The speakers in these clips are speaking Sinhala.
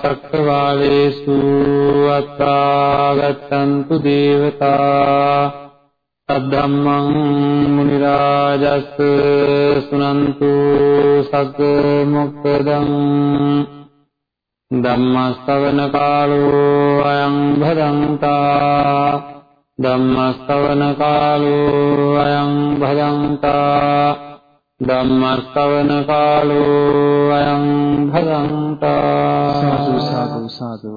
චක්කවාලේසු අත්තාගතන්තු දේවතා සද්ධම්මං මුනි රාජස් සුනන්තු සග්ග මොක්ඛදං ධම්ම ශ්‍රවණ කාලෝ අයං භදංතා ධම්ම ශ්‍රවණ කාලෝ අයං භදංතා ධම්ම ශ්‍රවණ කාලෝ අයං භදන්තා සාදු සාදු සාදු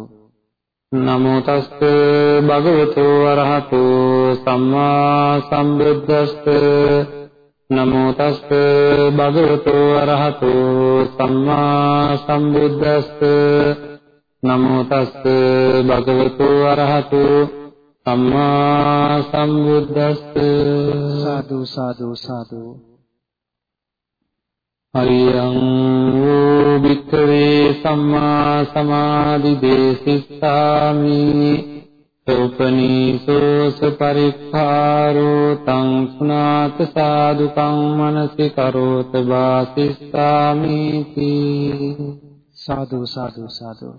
නමෝ තස්ස භගවතු වරහතු සම්මා සම්බුද්දස්ස නමෝ තස්ස භගවතු වරහතු සම්මා සම්බුද්දස්ස නමෝ තස්ස භගවතු වරහතු සම්මා සම්බුද්දස්ස සාදු සාදු සාදු හරියං වූ භික්ඛවේ සම්මා සමාධි දේසිස්සාමි සෝපනීසෝස පරික්ඛාරෝ තං සුනාත සාදුකං මනසි කරෝත වාසිස්සාමි සාදු සාදු සාදු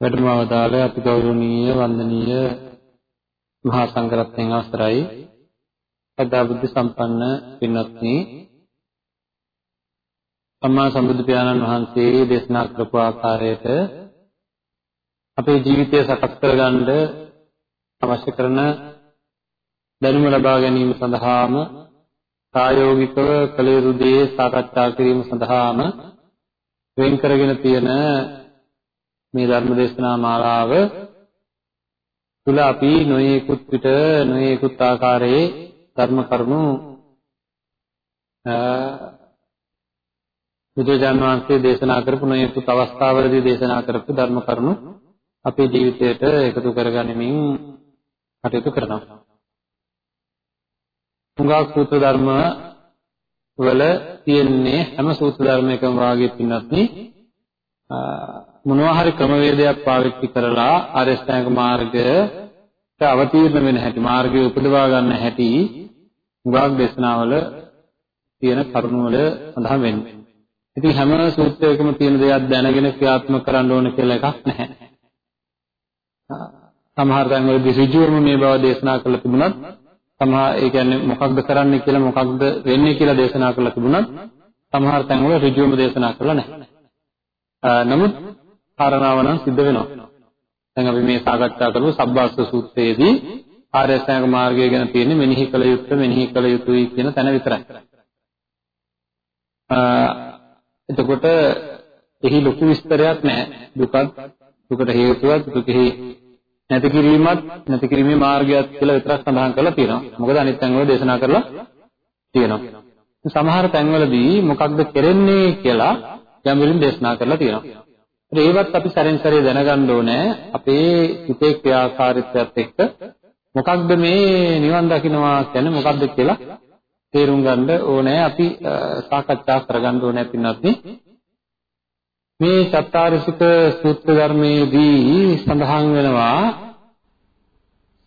වැඩමවදාළ අති ගෞරවනීය වන්දනීය මහා සංඝරත්නයන් අවසරයි සදා බුද්ධ සම්පන්න පින්වත්නි. සම්මා සම්බුදු පියාණන් වහන්සේ දේශනා කරපු ආකාරයට අපේ ජීවිතය සකස් කරගන්න අවශ්‍ය කරන දැනුම ලබා ගැනීම සඳහාම ප්‍රායෝගිකව කළ යුතු දේ සාකච්ඡා කිරීම සඳහාම වෙන් කරගෙන තියෙන මේ ධර්ම දේශනා මාලාව තුල අපි නොයෙකුත් පිට නොයෙකුත් ආකාරයේ ධර්ම කරුණු බුදුජාන විශ්වයේ දේශනා කරපු නොයෙකුත් අවස්ථාවලදී දේශනා කරපු ධර්ම කරුණු අපේ ජීවිතයට එකතු කරගනිමින් කටයුතු කරනවා. තුඟා සූත්‍ර ධර්ම වල තියෙන්නේ හැම සූත්‍ර ධර්මයකම වාගේ පින්නත් මොනවා හරි ක්‍රමවේදයක් පාවිච්චි කරලා ආරියස්ථාංග මාර්ගයට අවතීර්ණ වෙන හැටි මාර්ගය උපදවා ගන්න හැටි උගාක් දේශනාවල තියෙන කරුණු වල සඳහන් වෙන්නේ. ඉතින් හැම සූත්‍රයකම තියෙන දේක් දැනගෙන ක්‍රියාත්මක කරන්න ඕන කියලා එකක් නැහැ. සමහර තැන්වලදී ඍජුවම මේ බව දේශනා කරලා තිබුණත් සමහර ඒ කියන්නේ මොකක්ද කරන්න කියලා මොකක්ද වෙන්නේ කියලා දේශනා කරලා තිබුණත් සමහර තැන්වල ඍජුවම දේශනා කරලා නැහැ. නමුත් කාරණාව නම් සිද්ධ වෙනවා. දැන් අපි මේ සාකච්ඡා කරපු සබ්බාස්ස සූත්‍රයේදී ආර්ය අෂ්ටාංග මාර්ගය ගැන තියෙන්නේ මෙනෙහි කළ යුත්තේ මෙනෙහි කළ යුතුයි කියන තැන විතරයි. එතකොට එහි ලොකු විස්තරයක් නැහැ. දුකත් දුකට හේතුවක් දුකෙහි නැති කිරීමත් නැති කිරීමේ මාර්ගයක් කියලා විතරක් සඳහන් කරලා තියෙනවා. මොකද අනිත් තැන්වල දේශනා කරලා තියෙනවා. සමහර තැන්වලදී මොකක්ද කරන්නේ කියලා යම් දේශනා කරලා තියෙනවා. ඒවත් අපි සැරෙන් සැරේ දැනගන්න ඕනේ අපේ හිතේ ක්‍රියාකාරීත්වයත් එක්ක මොකක්ද මේ නිවන් දකින්නවා කියන්නේ මොකක්ද කියලා තේරුම් ගන්න ඕනේ. අපි සාකච්ඡා කරගන්න ඕනේ පින්නත් මේ චත්තාරිසික සූත්‍ර ධර්මයේදී සඳහන් වෙනවා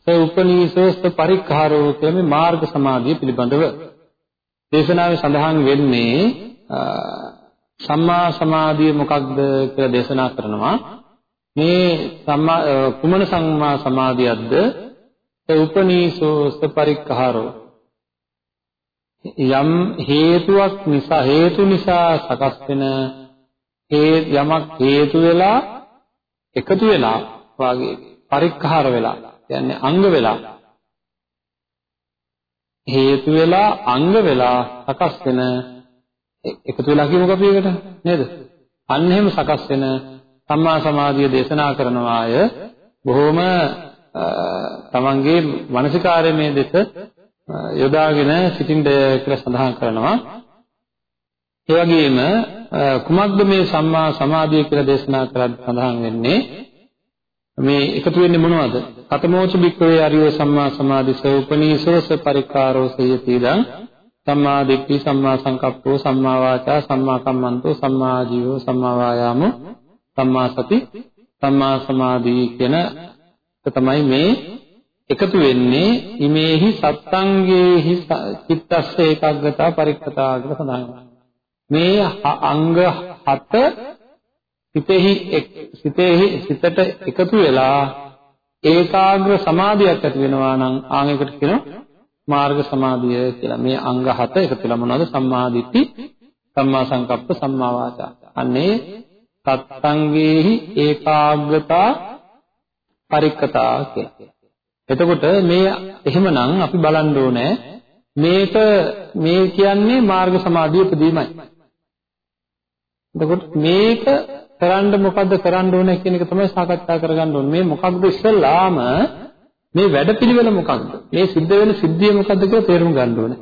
සෝපනීසෝස්ත පරික්ඛාරෝ කියන්නේ මාර්ග සමාධිය පිළිබඳව. දේශනාවේ සඳහන් වෙන්නේ සම්මා සමාධිය මොකක්ද කියලා දේශනා කරනවා. මේ සම්මා කුමන සම්මා සමාධියක්ද? උපනීසෝ සපරික්ඛාරෝ යම් හේතුවක් නිසා හේතු නිසා සකස් වෙන යමක් හේතු වෙලා එකතු වෙලා වාගේ පරික්ඛාර වෙලා කියන්නේ අංග වෙලා හේතු වෙලා අංග වෙලා සකස් වෙන එකතු වෙලා කියමුකෝ අපි ඒකට නේද? අන්න එහෙම සකස් වෙන සම්මා සමාධිය දේශනා කරනවා අය බොහොම තමන්ගේ මානසිකාර්යමේ දෙස යොදාගෙන සිටින්න කියලා සඳහන් කරනවා. ඒ වගේම කුමක්ද මේ සම්මා සමාධිය කියලා දේශනා කරද්දී සඳහන් වෙන්නේ මේ එකතු වෙන්නේ මොනවද? කතමෝච බික්කවේ අරියෝ සම්මා සමාධිස උපනීසෝස පරිකාරෝ සයතිදං සම්මා දිට්ඨි සම්මා සංකප්පෝ සම්මා වාචා සම්මා කම්මන්තෝ සම්මා ජීවෝ සම්මා වායාමෝ සම්මා සති සම්මා සමාධි කියන තමයි මේ එකතු වෙන්නේ ඉමේහි සත්තංගේහි චිත්තස්ස ඒකාග්‍රතා පරික්කතා කියලා සඳහන් වෙනවා. මේ අංග හත සිතෙහි සිතෙහි සිතට එකතු වෙලා ඒකාග්‍ර සමාධියක් ඇති වෙනවා නම් ආන් එකට කියනවා මාර්ග සමාධිය කියලා. මේ අංග හත එකතු වෙලා මොනවද? සම්මා දිට්ඨි, සම්මා සංකප්ප, සම්මා වාචා. අන්නේ සත්සංගේහි ඒකාග්‍රතා පරික්කතා කියලා. එතකොට මේ එහෙමනම් අපි බලන්න ඕනේ මේක මේ කියන්නේ මාර්ග සමාධිය උපදීමයි. එතකොට මේක කරන්න මොකද්ද කරන්න ඕනේ කියන එක තමයි සාකච්ඡා කරගන්න ඕනේ. මේ මොකක්ද ඉස්සෙල්ලාම මේ වැඩපිළිවෙල මොකක්ද? මේ සිද්ධ වෙන සිද්ධිය මොකක්ද කියලා තේරුම් ගන්න ඕනේ.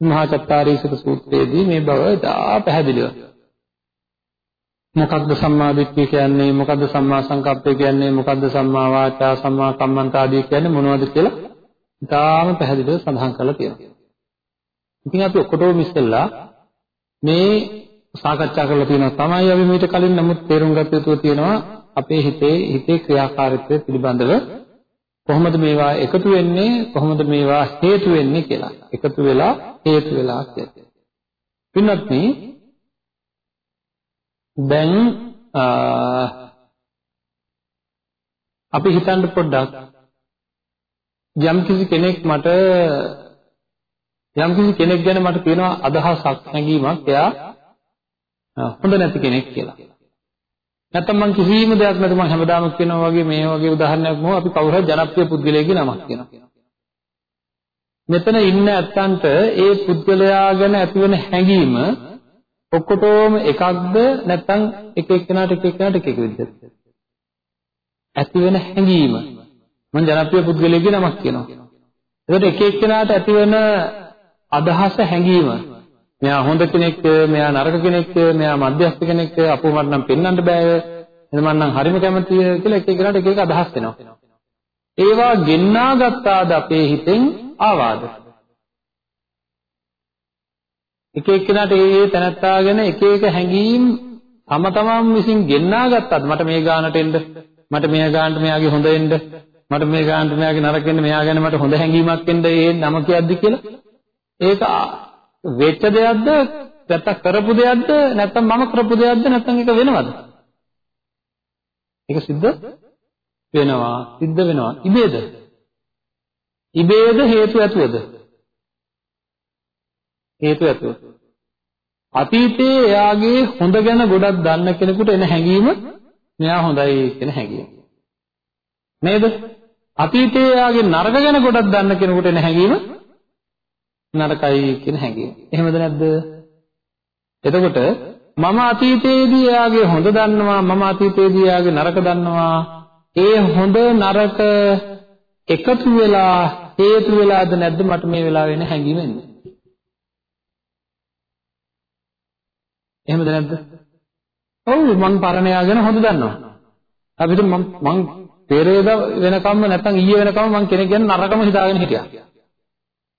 මහා චත්තාරීසක සූත්‍රයේදී මේ බව දා පැහැදිලිව. මොකක්ද සම්මා දිට්ඨිය කියන්නේ? මොකක්ද සම්මා සංකප්පය කියන්නේ? මොකක්ද සම්මා වාචා, සම්මා කම්මන්ත ආදී කියන්නේ මොනවද කියලා ඉතාම පැහැදිලිව සඳහන් කරලා තියෙනවා. ඉතින් අපි ඔක්කොටම ඉස්සෙල්ලා මේ සාකච්ඡා කරලා තියෙනවා තමයි අපි මීට කලින් නමුත් තේරුම් ගත යුතු තියෙනවා අපේ හිතේ හිතේ ක්‍රියාකාරීත්වය පිළිබඳව කොහොමද මේවා එකතු වෙන්නේ කොහොමද මේවා හේතු වෙන්නේ කියලා. එකතු වෙලා හේතු වෙලා කියලා. පින්වත්නි දැන් අපි හිතන්න පොඩ්ඩක් යම් කිසි කෙනෙක් මට යම් කිසි කෙනෙක් ගැන මට තියෙනවා අදහසක් නැගීමක් එයා හොඳ නැති කෙනෙක් කියලා. නැත්තම් මං කිසිම දෙයක් නැතුව මං හැමදාම කියනවා වගේ මේ වගේ උදාහරණයක් මොකද අපි කවුරු හරි ජනප්‍රිය පුද්ගලයෙක්ගේ නමක් කියනවා. මෙතන ඉන්න ඇත්තන්ට ඒ පුද්ගලයා ගැන ඇතිවන හැඟීම ඔක්කොටම එකක්ද නැත්නම් එක එක්කෙනාට එක එක්කෙනාට එක එක විදිහද? ඇතිවන හැඟීම මං ජනප්‍රිය පුද්ගලයෙක්ගේ නමක් කියනවා. ඒකට එක එක්කෙනාට ඇතිවන අදහස හැඟීම මෙයා හොඳ කෙනෙක්, මෙයා නරක කෙනෙක්, මෙයා මධ්‍යස්ථ කෙනෙක්, අපෝ මට නම් පෙන්වන්න බෑ. එහෙනම් මම නම් හරිම කැමතියි කියලා එක එකනට එක එක අදහස් වෙනවා. ඒවා ගෙන්නා ගත්තාද අපේ හිතෙන් ආවාද? එක එක්කෙනාට ඒ ඒ තැනත්තා ගැන එක එක හැඟීම් තම තමන් විසින් ගෙන්නා ගත්තත් මට මේ ගානට එන්න මට මේ ගානට මෙයාගේ හොඳ එන්න මට මේ ගානට මෙයාගේ නරක එන්න මෙයා ගැන මට හොඳ හැඟීමක් එන්න ඒ නම කියද්දි කියලා ඒක වෙච්ච දෙයක්ද නැත්නම් කරපු දෙයක්ද නැත්නම් මම කරපු දෙයක්ද නැත්නම් ඒක වෙනවද? ඒක සිද්ධ වෙනවා සිද්ධ වෙනවා ඉබේද? ඉබේද හේතු ඇතුවද? හේතු ඇතුව. අතීතයේ එයාගේ හොඳ ගැන ගොඩක් දන්න කෙනෙකුට එන හැඟීම මෙයා හොඳයි කියන හැඟීම. නේද? අතීතයේ එයාගේ නරක ගැන ගොඩක් දන්න කෙනෙකුට එන හැඟීම නරකයි කියන හැඟීම. එහෙමද නැද්ද? එතකොට මම අතීතයේදී එයාගේ හොඳ දන්නවා මම අතීතයේදී එයාගේ නරක දන්නවා ඒ හොඳ නරක එකතු වෙලා හේතු වෙලාද නැද්ද මට මේ වෙලාව වෙන හැඟීම එන්නේ එහෙමද නැද්ද ඔව් මං පරණයා ගැන හොඳ දන්නවා අපිට මං මං පෙරේද වෙනකම්ම නැත්නම් ඊයේ වෙනකම්ම මං කෙනෙක් ගැන නරකම හිතාගෙන හිටියා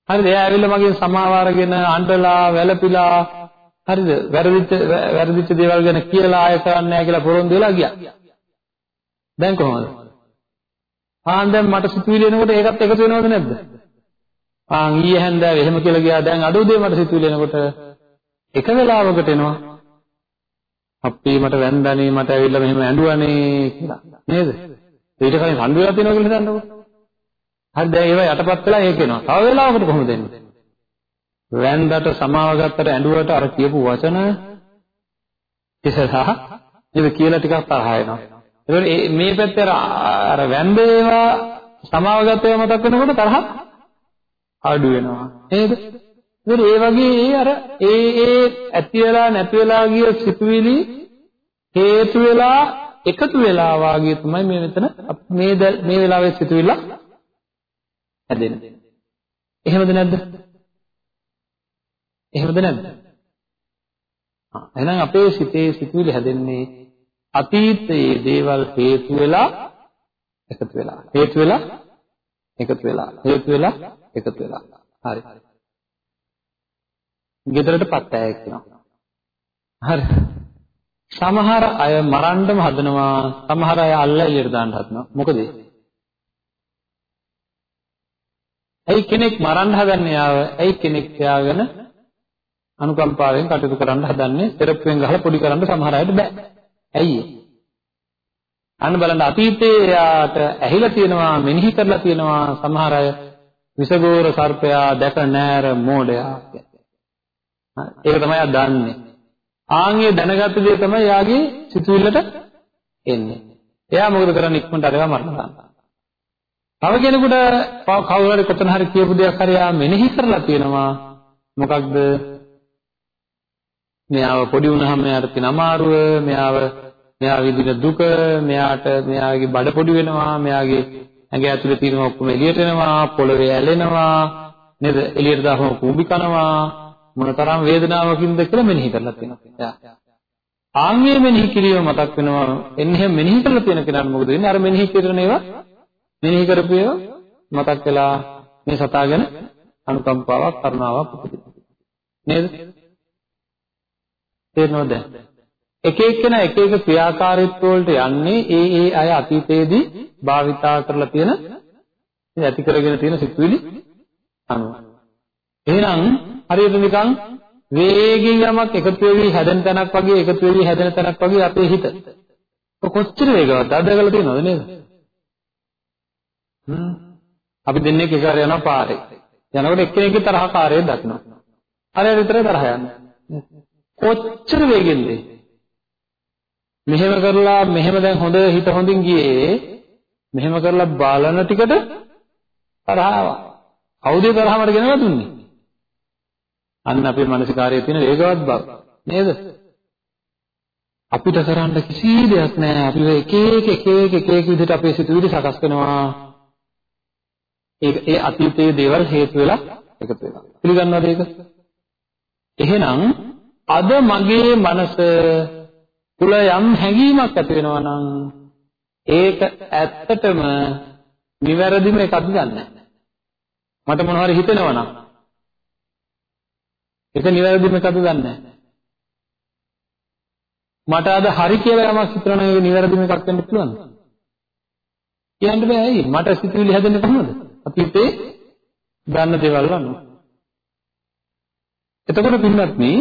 හරිද? එයා ඇවිල්ලා මගෙන් සමාව අරගෙන අඬලා වැළපිලා හරිද? වැරදිච්ච වැරදිච්ච දේවල් ගැන කියලා ආය කරන්නේ නැහැ කියලා පොරොන්දු වෙලා ගියා. දැන් කොහොමද? ආන් දැන් මට සිතුවිලි එනකොට ඒකත් එකතු වෙනවද නැද්ද? ආන් ඊයේ හැන්දෑවේ එහෙම කියලා ගියා දැන් අඩුව දේ මට සිතුවිලි එනකොට එක වෙලාවකට එනවා. අප්පී මට වැන්දනේ මට ඇවිල්ලා මෙහෙම ඇඬුවනේ කියලා. නේද? ඊට කලින් රණ්ඩු වෙලා තියෙනවා කියලා හිතන්නකෝ. හරි දැන් ඒවා යටපත් වෙලා ඒක එනවා. තව වෙලාවකට කොහොමද එන්නේ? වැන්දට සමාව ගත්තට ඇඬුවට අර කියපු වචන ඉස්සරහ ඉතින් කියලා ටිකක් තරහ එනවා. ඒකෝට මේ පැත්තේ අර වැන්ද ඒවා සමාව ගත්ත ඒවා මතක් වෙනකොට තරහ අඩු වෙනවා. නේද? ඉතින් ඒ වගේ අර ඒ ඒ ඇති වෙලා නැති වෙලා ගිය සිතුවිලි හේතු වෙලා එකතු වෙලා වාගේ තමයි මේ මෙතන මේ මේ වෙලාවේ සිතුවිල්ල හැදෙන. එහෙමද නැද්ද? එහෙමද නැද්ද? ආ එහෙනම් අපේ සිතේ සිතුවිලි හැදෙන්නේ අතීතයේ දේවල් හේතු වෙලා එකතු වෙලා හේතු වෙලා එකතු වෙලා හේතු වෙලා එකතු වෙලා හරි ගෙදරටපත් අය කියනවා හරි සමහර අය මරන්නම හදනවා සමහර අය අල්ලලා එළියට දාන්න හදනවා මොකද ඒ ඇයි කෙනෙක් මරන්න හදන්නේ යාව? ඇයි කෙනෙක් යාගෙන අනුකම්පාවෙන් කටයුතු කරන්න හදන්නේ තෙරප්පුවෙන් ගහලා පොඩි කරන්න සමහර අයට බෑ. ඇයි අන්න බලන්න අතීතයේ යාට ඇහිලා තියෙනවා මෙනෙහි කරලා තියෙනවා සමහර අය විසගෝර සර්පයා දැක නෑර මෝඩයා ඒක තමයි ආ දන්නේ. ආන්ගේ දැනගත්ත දේ තමයි යාගේ සිතුවිල්ලට එන්නේ. එයා මොකද කරන්නේ ඉක්මනට අරගෙන මරනවා. තව කෙනෙකුට කවුරු හරි කොතන හරි කියපු දෙයක් හරි යා මෙනෙහි කරලා තියෙනවා. මොකක්ද? මෙයාව පොඩි වුණාම මෙයාට තියෙන අමාරුව, මෙයාව මෙයා විඳින දුක, මෙයාට මෙයාගේ බඩ පොඩි වෙනවා, මෙයාගේ ඇඟ ඇතුලේ තියෙන ඔක්කොම එළියට එනවා, පොළවේ ඇලෙනවා, නේද? එළියට දාපම කූඹි කනවා, මොනතරම් වේදනාවකින්ද කියලා මෙනෙහි කරලා තියෙනවා. ආන්ගේ මෙනෙහි කිරීම මතක් වෙනවා. එන්නේ හැම මෙනෙහි කරලා තියෙන කෙනාට මොකද වෙන්නේ? අර මෙනෙහි කරන ඒවා මෙනෙහි කරපු ඒවා මතක් වෙලා මේ සතා ගැන අනුකම්පාවක් කරුණාවක් උපදිනවා. නේද? තේරෙනවද? එක එක්කෙනා එක එක ක්‍රියාකාරීත්ව වලට යන්නේ ඒ ඒ අය අතීතයේදී භාවිතා කරලා තියෙන ඇති කරගෙන තියෙන සිතුවිලි අනුව. එහෙනම් හරියට නිකන් වේගයෙන් යමක් එකතු වෙවි හැදෙන තැනක් වගේ එකතු වෙවි හැදෙන තැනක් වගේ අපේ හිත. කොච්චර වේගවත්ද අදගල තියෙනවද නේද? හ්ම්. අපි දෙන්නේ එකකාර යනවා පාරේ. යනකොට එක්කෙනෙක්ගේ තරහකාරය දකිනවා. අර විතරේ තරහ යන්නේ. කොච්චර වේගෙන්ද? මෙහෙම කරලා මෙහෙම දැන් හොඳ හිත හොඳින් ගියේ මෙහෙම කරලා බලන ටිකට තරහ ආවා. කවුද තරහමට ගෙනලා දුන්නේ? අන්න අපේ මානසිකාරයේ තියෙන වේගවත් බව නේද? අපිට කරන්න කිසි දෙයක් නැහැ. අපි එක එක එක එක එක එක විදිහට අපේ සිතුවිලි සකස් වෙනවා. ඒක ඒ අතීතයේ දේවල් හේතු වෙලා එකතු වෙනවා. පිළිගන්නවද ඒක? එහෙනම් අද මගේ මනස තුල යම් හැඟීමක් ඇති වෙනවා නම් ඒක ඇත්තටම නිවැරදිම එකක්ද දන්නේ මට මොනවා හරි හිතෙනවා නම් ඒක නිවැරදිම එකක්ද දන්නේ මට අද හරි කියලා යමක් හිතනවා නම් ඒක නිවැරදිම එකක් වෙන්න පුළුවන්ද? කියන්න බෑ ඇයි? මට සිතුවිලි හැදෙන්නේ කොහොමද? අතීතේ දන්න දේවල් අනුව එතකොට පින්වත්නි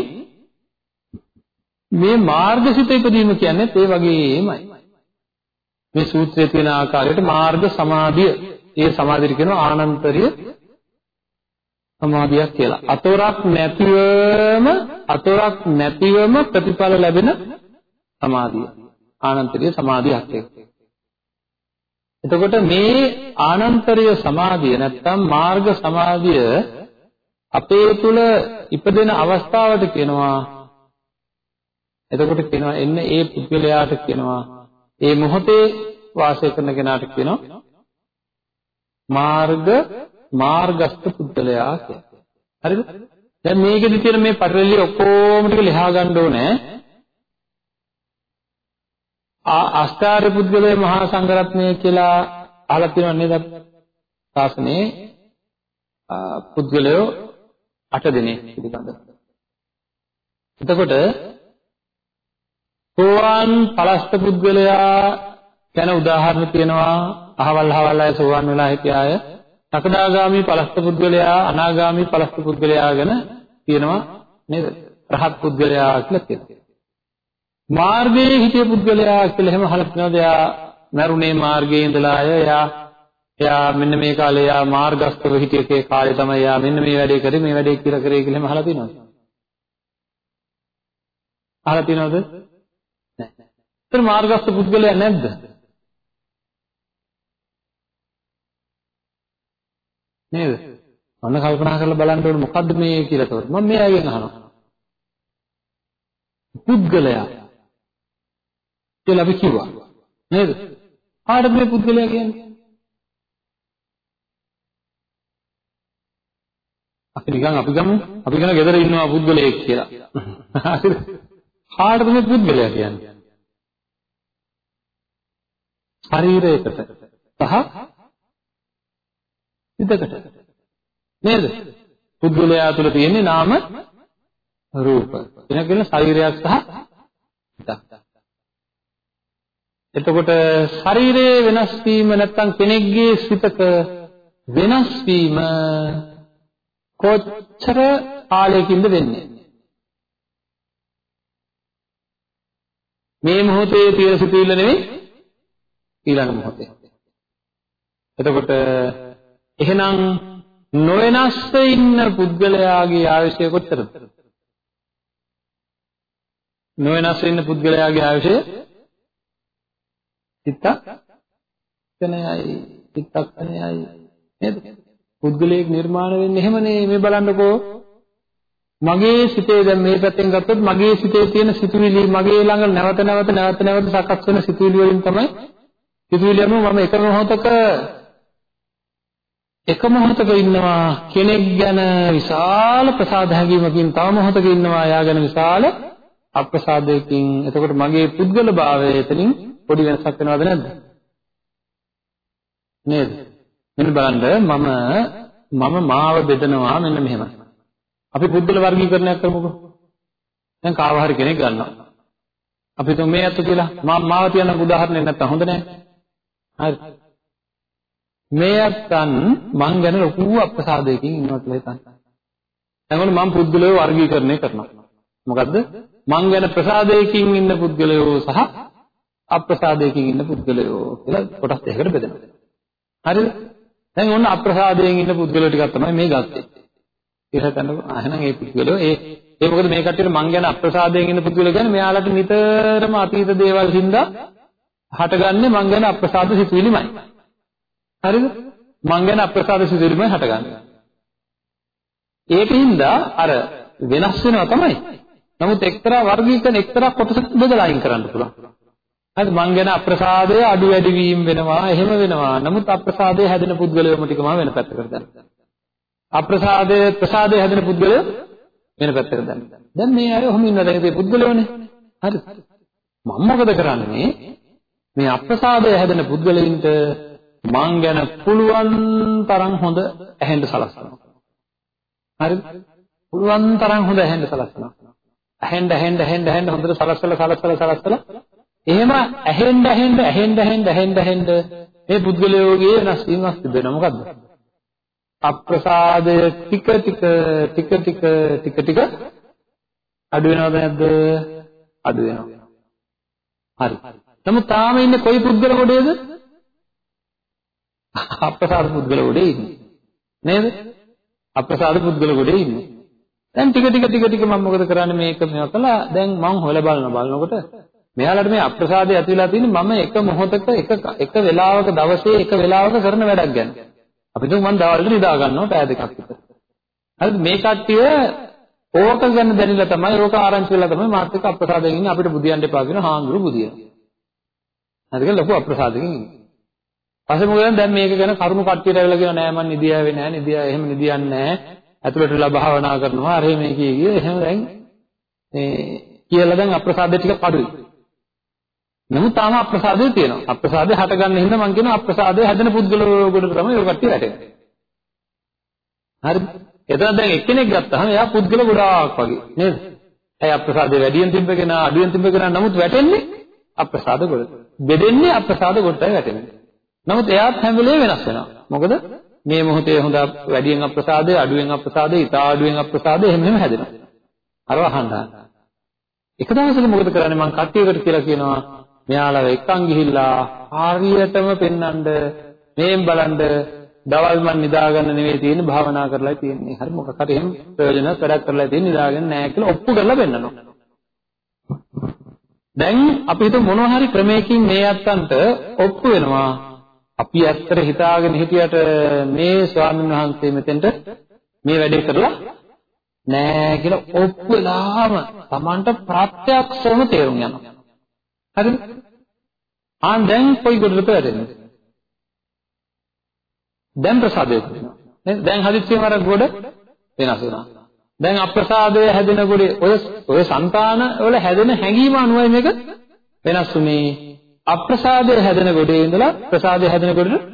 මේ මාර්ගසිත ඉදීම කියන්නේ ඒ වගේමයි. මේ සූත්‍රයේ තියෙන ආකාරයට මාර්ග සමාධිය, ඒ සමාධියට කියනවා ආනන්තරිය සමාධියක් කියලා. අතොරක් නැතිවම අතොරක් නැතිවම ප්‍රතිඵල ලැබෙන සමාධිය. ආනන්තරිය සමාධියක් ඒක. එතකොට මේ ආනන්තරිය සමාධිය නැත්තම් මාර්ග සමාධිය අපේ තුල ඉපදෙන අවස්ථාවට කියනවා එතකොට කියනවා එන්න ඒ පුද්ගලයාට කියනවා ඒ මොහොතේ වාසය කරන කෙනාට කියනවා මාර්ග මාර්ගස්ත පුද්ගලයා කියලා. හරිද? දැන් මේකෙදි තියෙන මේ පටලැවිලි ඔක්කොම ටික ලියා ගන්න ඕනේ. ආ අෂ්ටාර්ය පුද්ගලයා මහා සංඝරත්නය කියලා අහලා තියෙනව නේද? ශාසනයේ පුද්ගලයෝ 8 දෙනෙක් පිළිබඳව. එතකොට සෝවාන් පලස්ත පුද්ගලයා ගැන උදාහරණ තියෙනවා අහවල් අහවල් අය සෝවාන් වෙලා හිටිය අය සකදාගාමි පලස්ත පුද්ගලයා අනාගාමි පලස්ත පුද්ගලයා ගැන තියෙනවා නේද? රහත් පුද්ගලයා කියලා කියනවා. මාර්ගයේ හිටිය පුද්ගලයා කියලා එහෙම අහලා තියෙනවද එයා මරුණේ මාර්ගයේ ඉඳලා අය එයා එයා මෙන්න මේ කාලේ එයා මාර්ගස්තව හිටියකේ කාලේ තමයි එයා මෙන්න මේ වැඩේ කරේ මේ වැඩේ කියලා කරේ කියලා එහෙම අහලා තියෙනවද අහලා තියෙනවද නැහැ. ඒතර මාර්ගස්ත පුද්ගලයා නැද්ද? නේද? ඔන්න කල්පනා කරලා බලන්න ඕනේ මොකද්ද මේ කියලා තවර. මම මේ අයගෙන් අහනවා. පුද්ගලයා කියලා අපි කිව්වා. නේද? කාටද මේ පුද්ගලයා කියන්නේ? අපි නිකන් අපි ගමු අපි කියන ගෙදර ඉන්නවා පුද්ගලයෙක් කියලා. හරිද? කාටද මේ පුද්ගලයා කියන්නේ? ශරීරයකට සහ සිතකට නේද? පුද්ගලයා තුළ තියෙන්නේ නාම රූප. එන කියන ශරීරයක් සහ හිතක්. එතකොට ශරීරයේ වෙනස් වීම නැත්තම් කෙනෙක්ගේ සිතක වෙනස් වීම කොච්චර කාලයකින්ද වෙන්නේ? මේ මොහොතේ තියෙන සිතුවිල්ල නෙවෙයි ඊළඟ මොහොතේ. එතකොට එහෙනම් නොවෙනස්ව ඉන්න පුද්ගලයාගේ ආයුෂය කොච්චරද? නොවෙනස්ව ඉන්න පුද්ගලයාගේ ආයුෂය චිත්තක්ෂණයයි චිත්තක්ෂණයයි නේද? පුද්ගලයෙක් නිර්මාණය වෙන්නේ එහෙමනේ මේ බලන්නකෝ මගේ සිතේ දැන් මේ පැත්තෙන් ගත්තොත් මගේ සිතේ තියෙන සිතුවිලි මගේ ළඟ නැවත නැවත නැවත නැවත සකස් වෙන සිතුවිලි වලින් තමයි සිතුවිලි යම මම එක මොහොතක එක මොහොතක ඉන්නවා කෙනෙක් ගැන විශාල ප්‍රසාද හැඟීමකින් තව මොහොතක ඉන්නවා. යා ගැන විශාල අප්‍රසාදයකින්. එතකොට මගේ පුද්ගල භාවය එතනින් පොඩි වෙනසක් වෙනවද නැද්ද? නේද? මෙන්න බලන්න මම මම මාව බෙදනවා මෙන්න මෙහෙම අපි පුද්ගල වර්ගීකරණයක් කරමුකෝ. දැන් කාව හරි කෙනෙක් ගන්නවා. අපි තුන් මේ අත කියලා. මම මාව තියන උදාහරණයක් නැත්තම් හොඳ නැහැ හරි. මේ අත්තන් මං ගැන ලොකු අප්‍රසාදයකින් ඉන්නවා කියලා හිතන්න. එතකොට මම පුද්ගලයෝ වර්ගීකරණය කරනවා. මොකද්ද? මං ගැන ප්‍රසාදයකින් ඉන්න පුද්ගලයෝ සහ අප්‍රසාදයකින් ඉන්න පුද්ගලයෝ කියලා කොටස් දෙකකට බෙදෙනවා. හරිද? දැන් ඔන්න අප්‍රසාදයෙන් ඉන්න පුද්ගලයෝ ටිකක් තමයි මේ ගත්තේ. ඊට හිතන්නකො එහෙනම් ඒ පුද්ගලයෝ ඒ ඒ මොකද මේ කට්ටියට මං ගැන අප්‍රසාදයෙන් ඉන්න පුද්ගලයෝ කියන්නේ මෙයාලට නිතරම අතීත දේවල් හින්දා හටගන්නේ මං ගැන අප්‍රසාද සිතුවිලිමයි. හරිද? මං ගැන අප්‍රසාද සිදුවීමයි හටගන්නේ. ඒකින්ද අර වෙනස් වෙනවා තමයි. නමුත් එක්තරා වර්ගීකරණ එක්තරා කොටසක් බෙදලා අයින් කරන්න පුළුවන්. හරිද? මං ගැන අප්‍රසාදය අඩු වැඩි වීම වෙනවා, එහෙම වෙනවා. නමුත් අප්‍රසාදය හැදෙන පුද්ගලයෝම ටිකම වෙන පැත්තකට දාන්න. අප්‍රසාදය ප්‍රසාදය හැදෙන පුද්ගලයෝ වෙන පැත්තකට දාන්න. දැන් මේ අය ඔහොම ඉන්නද මේ පුද්ගලයෝනේ. හරිද? මම මොකද කරන්නේ? මේ අප්‍රසාදය හැදෙන පුද්ගලයින්ට මං ගැන පුළුවන් තරම් හොඳ ඇහෙන්න සලස්වනවා. හරිද? පුළුවන් තරම් හොඳ ඇහෙන්න සලස්වනවා. ඇහෙන්න ඇහෙන්න ඇහෙන්න ඇහෙන්න හොඳට සලස්සලා සලස්සලා සලස්සලා එහෙම ඇහෙන්න ඇහෙන්න ඇහෙන්න ඇහෙන්න ඇහෙන්න ඇහෙන්න මේ පුද්ගලයාගේ වෙනස් වීමක් තිබෙනවා මොකද්ද? අප්‍රසාදය ටික ටික ටික ටික ටික ටික අඩු වෙනවද නැද්ද? අඩු වෙනවා. හරි. නමුත් තාම ඉන්නේ කොයි පුද්ගල කොටේද? අප්‍රසාද පුද්ගල ගොඩේ ඉන්නේ. නේද? අප්‍රසාද පුද්ගල ගොඩේ ඉන්නේ. දැන් ටික ටික ටික ටික මම මොකද කරන්නේ මේක මේවා කළා දැන් මම හොයලා බලන බලනකොට මෙයාලට මේ අප්‍රසාදය ඇති වෙලා තියෙන්නේ මම එක මොහොතක එක එක වෙලාවක දවසේ එක වෙලාවක කරන වැඩක් ගැන. අපි තුන් මම දවල්ට නිදා ගන්නවා පැය දෙකක් විතර. හරිද මේ කට්ටිය ඕක ගැන දැනিলা තමයි ඕක ආරංචි වෙලා තමයි මාත් එක්ක අප්‍රසාදයෙන් ඉන්නේ අපිට බුදියන්න එපා කියන හාමුදුරු බුදියනවා. හරිද ලොකු අප්‍රසාදයෙන් ඉන්නේ. පස්සේ මොකද දැන් මේක ගැන කරුණු කට්ටියට ඇවිල්ලා කියනවා නෑ මං නිදියාවේ නෑ නිදියා එහෙම නිදියන්නේ නෑ. ඇතුළට වෙලා භාවනා කරනවා. අර මේ කිය කිය. එහෙම දැන් මේ කියලා දැන් අප්‍රසාදේ ටික පඩුයි නමුත් තාම අප්‍රසාදේ තියෙනවා. අප්‍රසාදේ හටගන්න හින්දා මං කියනවා අප්‍රසාදේ හැදෙන පුද්ගලයෝ කොට තමයි ඔය කට්ටිය වැටෙන්නේ. හරිද එතන දැන් එක්කෙනෙක් ගත්තාම එයා පුද්ගල ගොඩාක් වගේ නේද? ඇයි අප්‍රසාදේ වැඩියෙන් තිබ්බ කෙනා අඩුවෙන් තිබ්බ කෙනා නමුත් වැටෙන්නේ අප්‍රසාද කොට බෙදෙන්නේ අප්‍රසාද කොටයි වැටෙන්නේ. නමුත් එයාත් හැම වෙලේම වෙනස් වෙනවා. මොකද මේ මොහොතේ හොඳ වැඩියෙන් අප්‍රසාදේ, අඩුවෙන් අප්‍රසාදේ, ඉතා අඩුවෙන් අප්‍රසාදේ එහෙම එහෙම හැදෙනවා. අරව අහන්න. එක දවසක මොකද කරන්නේ මං කට්ටියකට කියලා කියනවා මෙයාලා එක්කන් ගිහිල්ලා හරියටම පෙන්වන්න මේන් බලන්න දවල් මන් නිදාගන්න නෙවෙයි තියෙන්නේ භාවනා කරලා තියෙන්නේ. හරි මොකක් හරි එහෙම ප්‍රයෝජනවත් වැඩක් කරලා තියෙන්නේ නිදාගෙන නැහැ කියලා ඔප්පු කරලා පෙන්නනවා. දැන් අපි හිත මොනවා හරි ක්‍රමයකින් මේ අත්තන්ට ඔප්පු වෙනවා අපි ඇත්තට හිතාගෙන හිටියට මේ ස්වාමීන් වහන්සේ මෙතෙන්ට මේ වැඩේ කරලා නෑ කියලා ඔප්පු වෙලාම Tamanට ප්‍රත්‍යක්ෂවම තේරුම් යනවා. හරිද? ආන් දැන් කොයි ගොඩට වැටෙන්නේ? දැන් ප්‍රසාදේ තියෙනවා. නේද? දැන් හදිස්සියම අර ගොඩ වෙනස් වෙනවා. දැන් අප්‍රසාදය හැදෙන ගොඩේ ඔය ඔය సంతාන වල හැදෙන හැඟීම අනුවයි මේක වෙනස් වුනේ. අප්‍රසාදය හැදෙන ගොඩේ ඉඳලා ප්‍රසාදය හැදෙන ගොඩට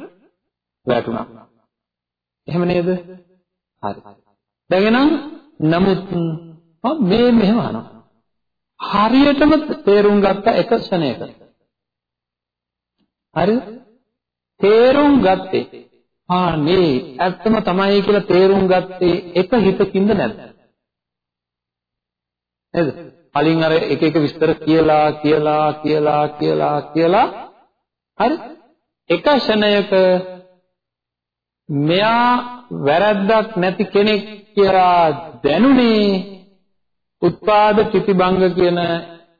වැටුණා. එහෙම නේද? හරි. දැන් නමුත් මම මේ මෙහෙම අහනවා. හරියටම තේරුම් ගත්ත එක ක්ෂණයක. හරිද? තේරුම් ගත්තේ ආ මේ ඇත්තම තමයි කියලා තේරුම් ගත්තේ එක හිතකින්ද නැද්ද? නේද? කලින් අර එක එක විස්තර කියලා කියලා කියලා කියලා කියලා හරි එක ෂණයක මෙයා වැරද්දක් නැති කෙනෙක් කියලා දැනුනේ උත්පාද ප්‍රතිබංග කියන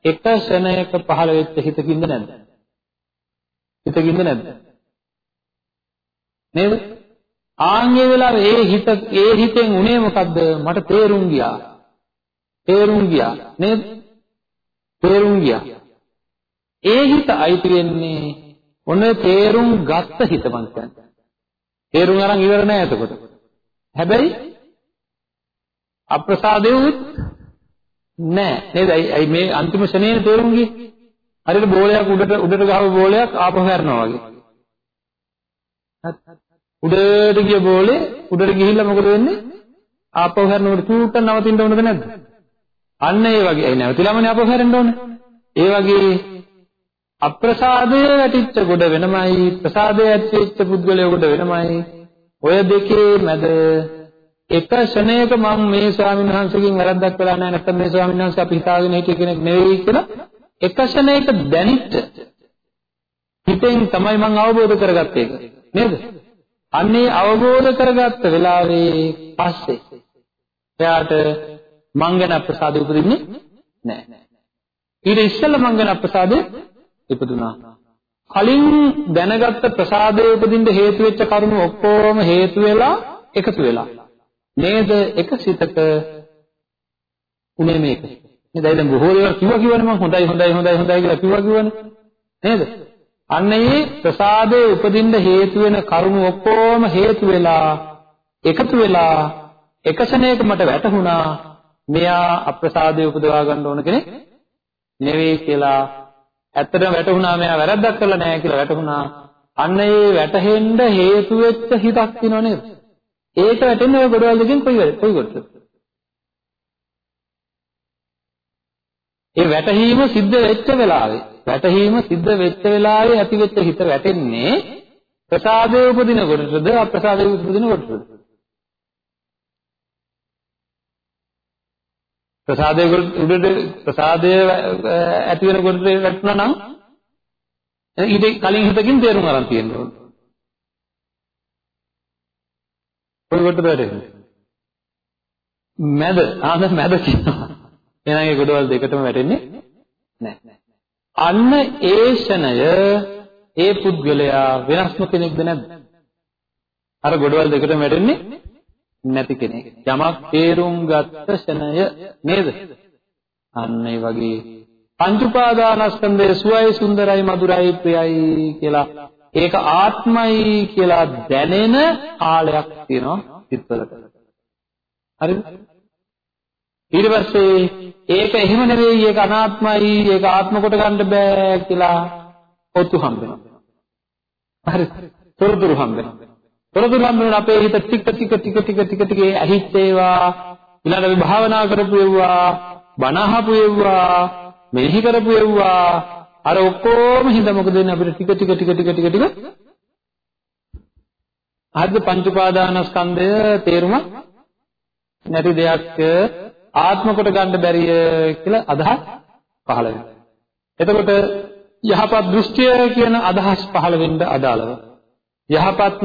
එක ෂණයක පහළ වෙච්ච හිතකින්ද නැද්ද? හිතකින්ද නැද්ද? නේද? ආන්ගේ වෙලාවේ ඒ හිත ඒ හිතෙන් උනේ මොකද්ද? මට තේරුම් ගියා. තේරුම් ගියා නේද? තේරුම් ගියා. ඒ හිත අයිති වෙන්නේ ඔන්න තේරුම් ගත්ත හිත මං කියන්නේ. තේරුම් අරන් ඉවර නෑ එතකොට. හැබැයි අප්‍රසාදේ උත් නෑ නේද? අයි මේ අන්තිම ෂණේ තේරුම් ගියේ. හරියට බෝලයක් උඩට උඩට ගහව බෝලයක් ආපහු හැරෙනවා වගේ. උඩට ගිය බෝලේ උඩට ගිහිල්ලා මොකද වෙන්නේ? ආපහු හැරෙනකොට චූට්ට නවතින්න ඕනද නැද්ද? අන්න ඒ වගේ. ඒ නැවතිලාමනේ ආපහු හැරෙන්න ඕනේ. ඒ වගේ අප්‍රසාදයේ වැටිච්ච ගොඩ වෙනමයි ප්‍රසාදයේ ඇතිවෙච්ච පුද්ගලයා ගොඩ වෙනමයි. ඔය දෙකේ මැද එක ෂණයක මම මේ ස්වාමීන් වහන්සේගෙන් වැරද්දක් වෙලා නැහැ නැත්නම් මේ ස්වාමීන් වහන්සේ අපි හිතාගෙන හිටිය කෙනෙක් නෙවෙයි කියලා එක ෂණයක දැනිට හිතෙන් තමයි මම අවබෝධ කරගත්තේ නේද? අන්නේ අවබෝධ කරගත්ත වෙලාවේ පස්සේ එයාට මංගන ප්‍රසාද උපදින්නේ නැහැ. ඊට ඉස්සෙල්ලා මංගන ප්‍රසාදේ ඉපදුනා. කලින් දැනගත්ත ප්‍රසාදයේ උපදින්න හේතු වෙච්ච කරුණු ඔක්කොම හේතු වෙලා එකතු වෙලා නේද එක සිතක උනේ මේක. නේද? දැන් බොහෝ දේවල් කිව්වා කියවනේ මම හොඳයි හොඳයි හොඳයි හොඳයි කියලා කිව්වා කියවනේ. නේද? අන්න ඒ ප්‍රසාදයේ උපදින්න හේතු වෙන කරුණු ඔක්කොම හේතු වෙලා එකතු වෙලා එකසනයක මට වැටහුණා මෙයා අප්‍රසාදයේ උපදවා ගන්න ඕන කෙනෙක් නෙවෙයි කියලා ඇත්තටම වැටහුණා මෙයා වැරද්දක් කරලා නැහැ කියලා වැටහුණා. අන්න ඒ වැටහෙන්න හේතු වෙච්ච හිතක් තියෙනව නේද? ඒක වැටෙන්නේ ඔය ගොඩවල් දෙකෙන් කොයි වෙලේ කොයි කොටද? ඒ වැටහීම සිද්ධ වෙච්ච වෙලාවේ වැටහීම සිද්ධ වෙච්ච වෙලාවේ ඇතිවෙච්ච හිත වැටෙන්නේ ප්‍රසාදයේ උපදින කොටද අප්‍රසාදයේ උපදින කොටද ප්‍රසාදයේ උඩට ප්‍රසාදය ඇති වෙන කොටද වැටුණා නම් ඊට කලින් හිතකින් තේරුම් අරන් තියෙන්න ඕන. කොයි කොටද වැටෙන්නේ? මැද ආන මැද කියනවා. එහෙනම් ඒ ගොඩවල් දෙකටම වැටෙන්නේ නැහැ. අන්න ඒ ෂණය ඒ පුද්ගලයා වෙනස්ම කෙනෙක්ද නැද්ද? අර ගොඩවල් දෙකටම වැටෙන්නේ නැති කෙනෙක්. යමක් තේරුම් ගත්ත ෂණය නේද? අන්න ඒ වගේ පංච උපාදානස්කන්ධය සුවයි සුන්දරයි මధుරයි ප්‍රියයි කියලා ඒක ආත්මයි කියලා දැනෙන කාලයක් තියෙනවා සිත්වලට. හරිද? ඊට පස්සේ ඒක එහෙම නෙවෙයි ඒක අනාත්මයි ඒක ආත්ම කොට ගන්න බෑ කියලා ඔත්තු හම්බ වෙනවා. හරි. තොරතුරු හම්බ වෙනවා. තොරතුරු හම්බ වෙන අපේ හිත ටික ටික ටික ටික ටික ටික ඇහිත් ඒවා ඊළඟ අපි භාවනා කරපු ඒවා බණ අහපු ඒවා මෙහි කරපු ඒවා අර ඔක්කොම හින්දා මොකද වෙන්නේ? අපිට ටික ටික ටික ටික ටික ටික ආද්ද පංච උපාදානස්කන්ධය තේරුම? නැති දෙයක් ආත්ම කොට ගන්න බැරිය කියලා අදහස් පහළ වෙනවා. එතකොට යහපත් දෘෂ්ටිය කියන අදහස් පහළ වෙන්න අදාළව. යහපත්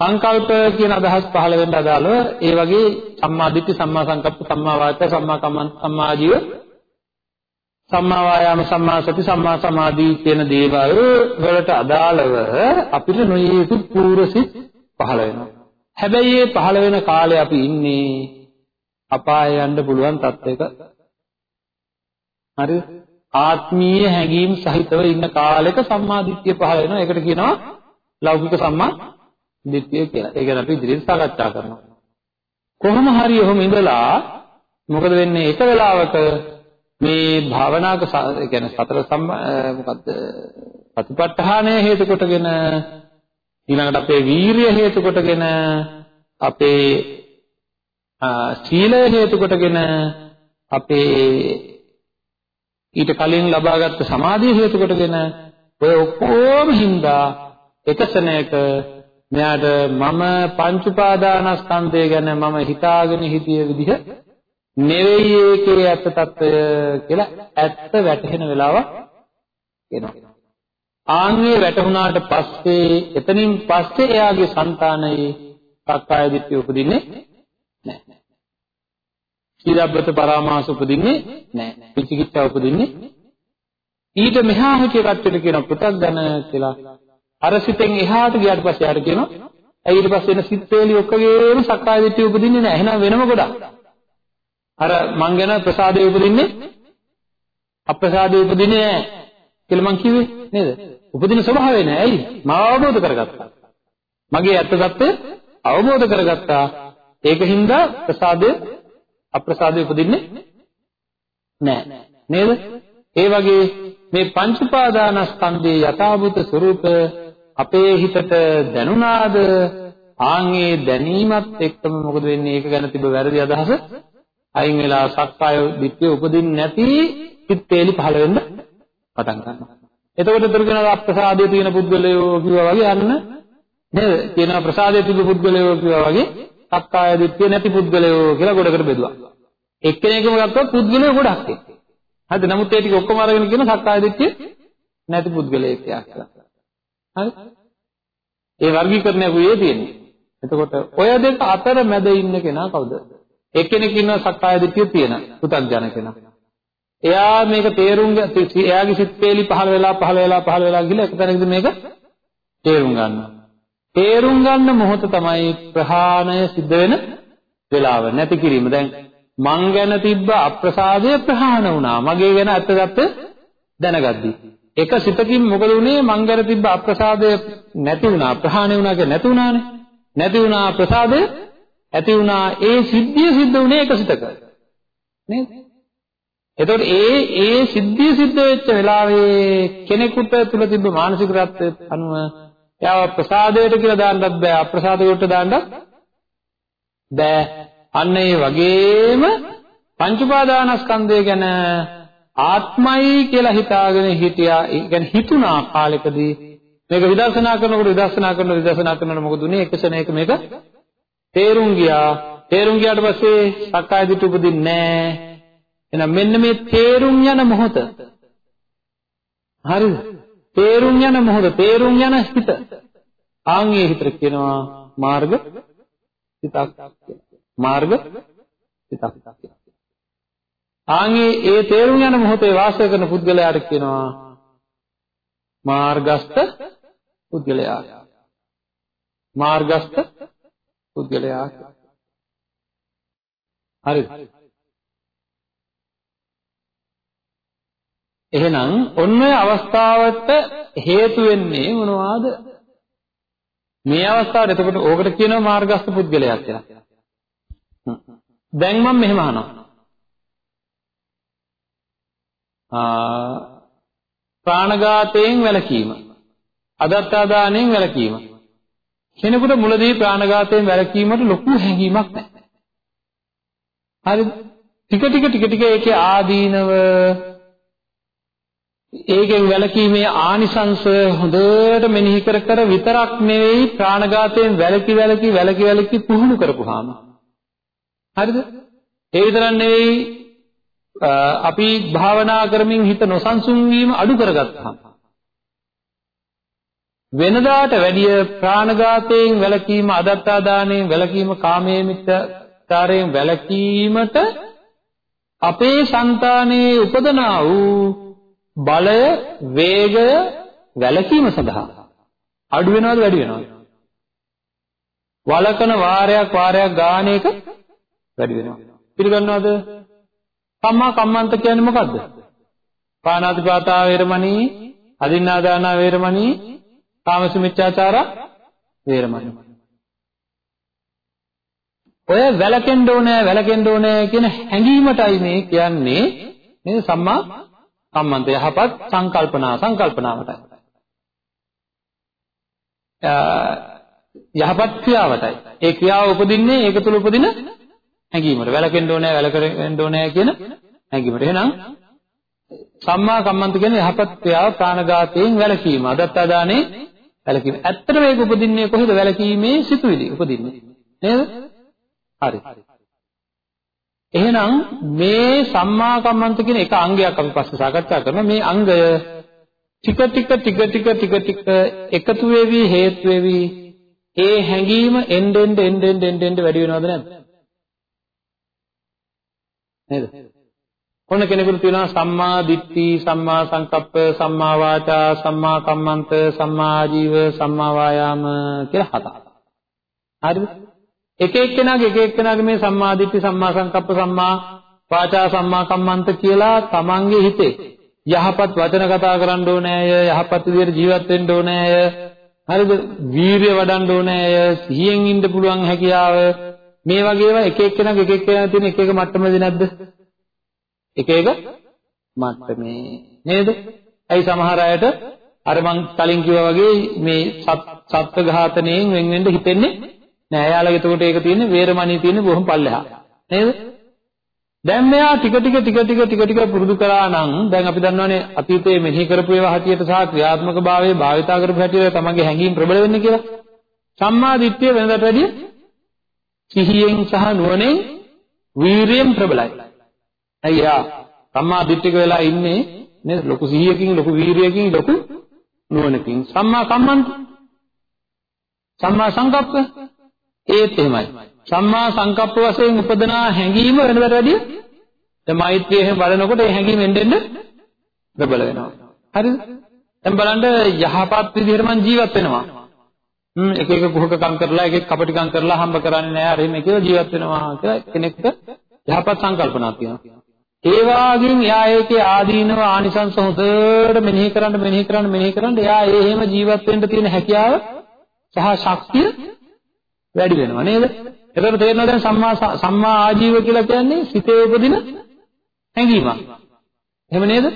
සංකල්ප කියන අදහස් පහළ වෙන්න අදාළව ඒ වගේ සම්මා දිට්ඨි සම්මා සංකප්ප සම්මා වාචා සම්මා කම්මන්ත සම්මා ආජීව සම්මා වායාම සම්මා සති සම්මා සමාධි කියන දේවල් වලට අදාළව අපිට නොයෙකුත් පූර්වසිත පහළ වෙනවා. හැබැයි මේ පහළ වෙන කාලේ අපි ඉන්නේ අපාය යන්න පුළුවන් තත්යක. හරි? ආත්මීය හැඟීම් සහිතව ඉන්න කාලෙක සම්මා දිට්ඨිය පහළ වෙනවා. ඒකට කියනවා ලෞකික සම්මා දිට්ඨිය කියලා. ඒ ගැන අපි ඉදිරියට සාකච්ඡා කරනවා. කොහොම හරි ඔහොම ඉඳලා මොකද වෙන්නේ? එක වෙලාවක මේ භාවනාවක ඒ කියන්නේ සතර සම්මා මොකද්ද? ප්‍රතිපත්තහානය හේතු කොටගෙන ඊළඟට අපේ වීරිය හේතු කොටගෙන අපේ සීලය හේතු කොටගෙන අපේ ඊට කලින් ලබාගත් සමාධිය හේතු කොටගෙන ඔය ඔක්කොම හින්දා එකසනයක මෙයාට මම පංච උපාදානස්කන්ධය ගැන මම හිතාගෙන හිටිය විදිහ නෙවෙයි ඒකේ ඇත්ත తত্ত্বය කියලා ඇත්ත වැටහෙන වෙලාවක් එනවා. ආන්ගේ වැටුණාට පස්සේ එතනින් පස්සේ එයාගේ సంతානයේ සක්කාය දිට්ඨිය උපදින්නේ නැහැ. සීලබ්බත පරාමාස උපදින්නේ නැහැ. විචිකිච්ඡා උපදින්නේ ඊට මෙහා හිටිය කට්ටියට කියන පුතක් ගැන කියලා අර සිතෙන් එහාට ගියාට පස්සේ ආර කියනවා ඒ ඊට පස්සේ එන සිත් වේලි ඔක්කොගේම සක්කාය දිට්ඨිය උපදින්නේ නැහැ. එහෙනම් වෙනම ගොඩක්. අර මං ගැන ප්‍රසාදේ උපදින්නේ අප්‍රසාදේ උපදින්නේ නැහැ කියලා මං කිව්වේ නේද? උපදින ස්වභාවය නෑ. ඇයි? මාව අවබෝධ කරගත්තා. මගේ ඇත්ත తත්ත්වය අවබෝධ කරගත්තා. ඒකින්ද ප්‍රසාදය අප්‍රසාදය උපදින්නේ නෑ. නේද? ඒ වගේ මේ පංච උපාදානස්කන්ධයේ යථාභූත ස්වરૂප අපේ හිතට දැනුණාද? ආන්ගේ දැනීමත් එක්කම මොකද වෙන්නේ? ඒක ගැන තිබ්බ වැරදි අදහස අයින් වෙලා සක්කාය දිට්ඨිය උපදින්නේ නැති පිටේලි පහළ වෙන්න පටන් ගන්නවා. එතකොට දුර්ගුණ අප්‍රසාදයේ තියෙන පුද්ගලයෝ කිව්වා වගේ අන්න නේද? කියනවා ප්‍රසාදයේ තිබු පුද්ගලයෝ කිව්වා වගේ සක්කාය දිට්ඨිය නැති පුද්ගලයෝ කියලා ගොඩකට බෙදුවා. එක්කෙනෙක්ම ගත්තොත් පුද්ගලයෝ ගොඩක් එක්ක. හරිද? නමුත් ඒ ටික ඔක්කොම අරගෙන කියන සක්කාය දිට්ඨිය නැති පුද්ගලයෙක් කියලා. හරි? ඒ වර්ගීකරණය කුයේ තියෙන්නේ. එතකොට ඔය දෙක අතර මැද ඉන්න කෙනා කවුද? එක්කෙනෙක් ඉන්නවා සක්කාය දිට්ඨිය තියෙන පුතග්ජන කෙනා. එයා මේක තේරුම් එයාගේ සිත් වේලි පහළ වෙලා පහළ වෙලා පහළ වෙලා ගිහලා එක තැනකදී මේක තේරුම් ගන්නවා. තේරුම් ගන්න මොහොත තමයි ප්‍රහාණය සිද්ධ වෙන වෙලාව නැති කිරීම. දැන් මං ගැන තිබ්බ අප්‍රසාදය ප්‍රහාණ වුණා. මගේ ගැන ඇත්තගත්ත දැනගද්දී. එක සිතකින් මොකද වුනේ මං ගැන තිබ්බ අප්‍රසාදය නැති වුණා. ප්‍රහාණය වුණා කියන්නේ නැති වුණානේ. නැති වුණා ප්‍රසාදය ඇති වුණා. ඒ සිද්ධිය සිද්ධ වුණේ එක සිතක. නේද? එතකොට ඒ ඒ සිද්ධිය සිද්ධ වෙච්ච වෙලාවේ කෙනෙකුට තුල තිබ්බ මානසික රත්ත්වය අනුව එයාව ප්‍රසාදයට කියලා දාන්නත් බෑ අප්‍රසාදයට දාන්නත් බෑ අන්න ඒ වගේම පංච උපාදානස්කන්ධය ගැන ආත්මයි කියලා හිතාගෙන හිටියා. ඒ කියන්නේ හිතුණා කාලෙකදී. මේක විදර්ශනා කරනකොට විදර්ශනා කරනකොට විදර්ශනා කරනකොට මොකද උනේ? එක ක්ෂණයක මේක තේරුම් ගියා. තේරුම් ගියාට පස්සේ සක්කාය දිට්ඨි උපදින්නේ නැහැ එහෙනම් මෙන්න මේ තේරුම් යන මොහොත. හරිද? තේරුම් යන මොහොත තේරුම් යන හිත. ආන්ගේ හිතට කියනවා මාර්ග හිතක් මාර්ග හිතක් ආන්ගේ ඒ තේරුම් යන මොහොතේ වාසය කරන පුද්ගලයාට කියනවා මාර්ගස්ත පුද්ගලයා මාර්ගස්ත පුද්ගලයා හරිද එහෙනම් ඔන්න ඔය අවස්ථාවට හේතු වෙන්නේ මොනවාද? මේ අවස්ථාවට එතකොට ඕකට කියනවා මාර්ගස්ත පුද්ගලයා කියලා. දැන් මම මෙහෙම අහනවා. ආ ප්‍රාණඝාතයෙන් වැළකීම. අදත්තාදානයෙන් වැළකීම. කෙනෙකුට මුලදී ප්‍රාණඝාතයෙන් වැළකීමට ලොකු හැඟීමක් නැහැ. හරිද? ටික ටික ටික ටික ඒකේ ආදීනව ඒකෙන් වැළකීමේ ආනිසංශ හොඳට මෙනෙහි කර කර විතරක් නෙවෙයි ප්‍රාණඝාතයෙන් වැළකි වැළකි වැළකි වැළකි පුහුණු කරපුවාම හරිද ඒ විතරක් නෙවෙයි අපි භාවනා කරමින් හිත නොසන්සුන් වීම අඩු කරගත්තාම වෙනදාට වැඩිය ප්‍රාණඝාතයෙන් වැළකීම අදත්තා දාණයෙන් වැළකීම කාමයේ මිත්‍යාචාරයෙන් වැළකීමට අපේ సంతානයේ උපදනා වූ බලය වේගය වැළකීම සඳහා. අඩු වෙනවද වැඩි වෙනවද? වලකන වාරයක් වාරයක් ගාන එක වැඩි වෙනවා. පිළිගන්නවද? සම්මා කම්මන්ත කියන්නේ මොකද්ද පාණාතිපාතා වේරමණී අදින්නාදාන වේරමණී කාමසුමිච්ඡාචාර වේරමණී ඔය වැලකෙන්න ඕනේ වැලකෙන්න ඕනේ කියන හැඟීමටයි මේ කියන්නේ මේ සම්මා සම්බන්ධ යහපත් සංකල්පනා සංකල්පනාවටයි. යහපත් ක්‍රියාවටයි. ඒ ක්‍රියාව උපදින්නේ ඒක තුල උපදින හැඟීමට. වැළකෙන්න ඕනේ, වැළකෙන්න ඕනේ කියන හැඟීමට. එහෙනම් සම්මා කම්මන්ත කියන්නේ යහපත් ක්‍රියාව ප්‍රාණඝාතයෙන් වැළකීම. අදත්තා දානේ වැළකීම. ඇත්තටම ඒක උපදින්නේ කොහෙද? වැළකීමේ සිතුවිලි උපදින්නේ. නේද? හරි. එහෙනම් මේ සම්මා කම්මන්ත කියන එක අංගයක් අපි පස්සේ සාකච්ඡා කරනවා. මේ අංගය ටික ටික ටික ටික ටික ටික එකතු වෙවි හේතු වෙවි ඒ හැඟීම එන්න එන්න එන්න එන්න එන්න වැඩි වෙනවද නැද්ද? නේද? ඔන්න කෙනෙකුට තියෙනවා සම්මා දිට්ඨි, සම්මා සංකප්ප, සම්මා වාචා, සම්මා කම්මන්ත, සම්මා ආජීව, සම්මා වායාම කියලා හතක්. හරිද? එක එක්කෙනාගේ එක එක්කෙනාගේ මේ සම්මා දිට්ඨි, සම්මා සංකප්ප, සම්මා වාචා, සම්මා කම්මන්ත කියලා තමන්ගේ හිතේ යහපත් වචන කතා කරන්න ඕනෑය, යහපත් විදිහට ජීවත් වෙන්න ඕනෑය. හරිද? වීරිය වඩන්න ඕනෑය, සිහියෙන් ඉන්න පුළුවන් හැකියාව මේ වගේ ඒවා එක එක්කෙනාගේ එක එක්කෙනා තියෙන එක එක මට්ටමද නැද්ද? එක එක මට්ටමේ නේද? ඇයි සමහර අයට අර මං කලින් කිව්වා වගේ මේ සත්ත්ව ඝාතනයෙන් වෙන් වෙන්න හිතෙන්නේ නෑ. එයාලගේ එතකොට ඒක තියෙන්නේ වේරමණී තියෙන්නේ බොහොම පල්ලෙහා. නේද? දැන් මෙයා ටික ටික ටික ටික ටික ටික පුරුදු කරා නම් දැන් අපි දන්නවනේ අතීතයේ මෙහි කරපු ඒවා හැටියට සහ ක්‍රියාත්මක භාවයේ භාවිතා කරපු හැටියට තමන්ගේ හැඟීම් ප්‍රබල වෙන්නේ කියලා. සම්මා දිට්ඨිය වෙනදට වැඩිය සිහියෙන් සහ නුවණෙන් වීරියෙන් ප්‍රබලයි. අයියා සම්මා දිට්ඨික වෙලා ඉන්නේ නේද? ලොකු සිහියකින් ලොකු වීරියකින් ලොකු නුවණකින්. සම්මා කම්මන්ත සම්මා සංකප්ප ඒත් එහෙමයි. සම්මා සංකප්ප වශයෙන් උපදනා හැඟීම වෙනදට වැඩිය දැන් මෛත්‍රිය එහෙම බලනකොට ඒ හැඟීම එන්න එන්න ප්‍රබල වෙනවා. හරිද? දැන් බලන්න යහපත් විදිහට මං ජීවත් වෙනවා. හ්ම් එක එක කුහකකම් කරලා එක එක කපටිකම් කරලා හම්බ කරන්නේ නැහැ අර එහෙම කියලා ජීවත් වෙනවා කියලා කෙනෙක්ට යහපත් සංකල්පනාවක් තියෙනවා. ඒ වාගෙන් එයා ඒකේ ආදීනව ආනිසංස හොඳට මෙනෙහි කරන්න මෙනෙහි කරන්න මෙනෙහි කරන්න එයා ඒ එහෙම ජීවත් වෙන්න තියෙන හැකියාව සහ ශක්තිය වැඩි වෙනවා නේද? එතකොට තේරෙනවා දැන් සම්මා සම්මා ආජීව කියලා කියන්නේ සිතේ උපදින හැඟීමක්. එහෙම නේද?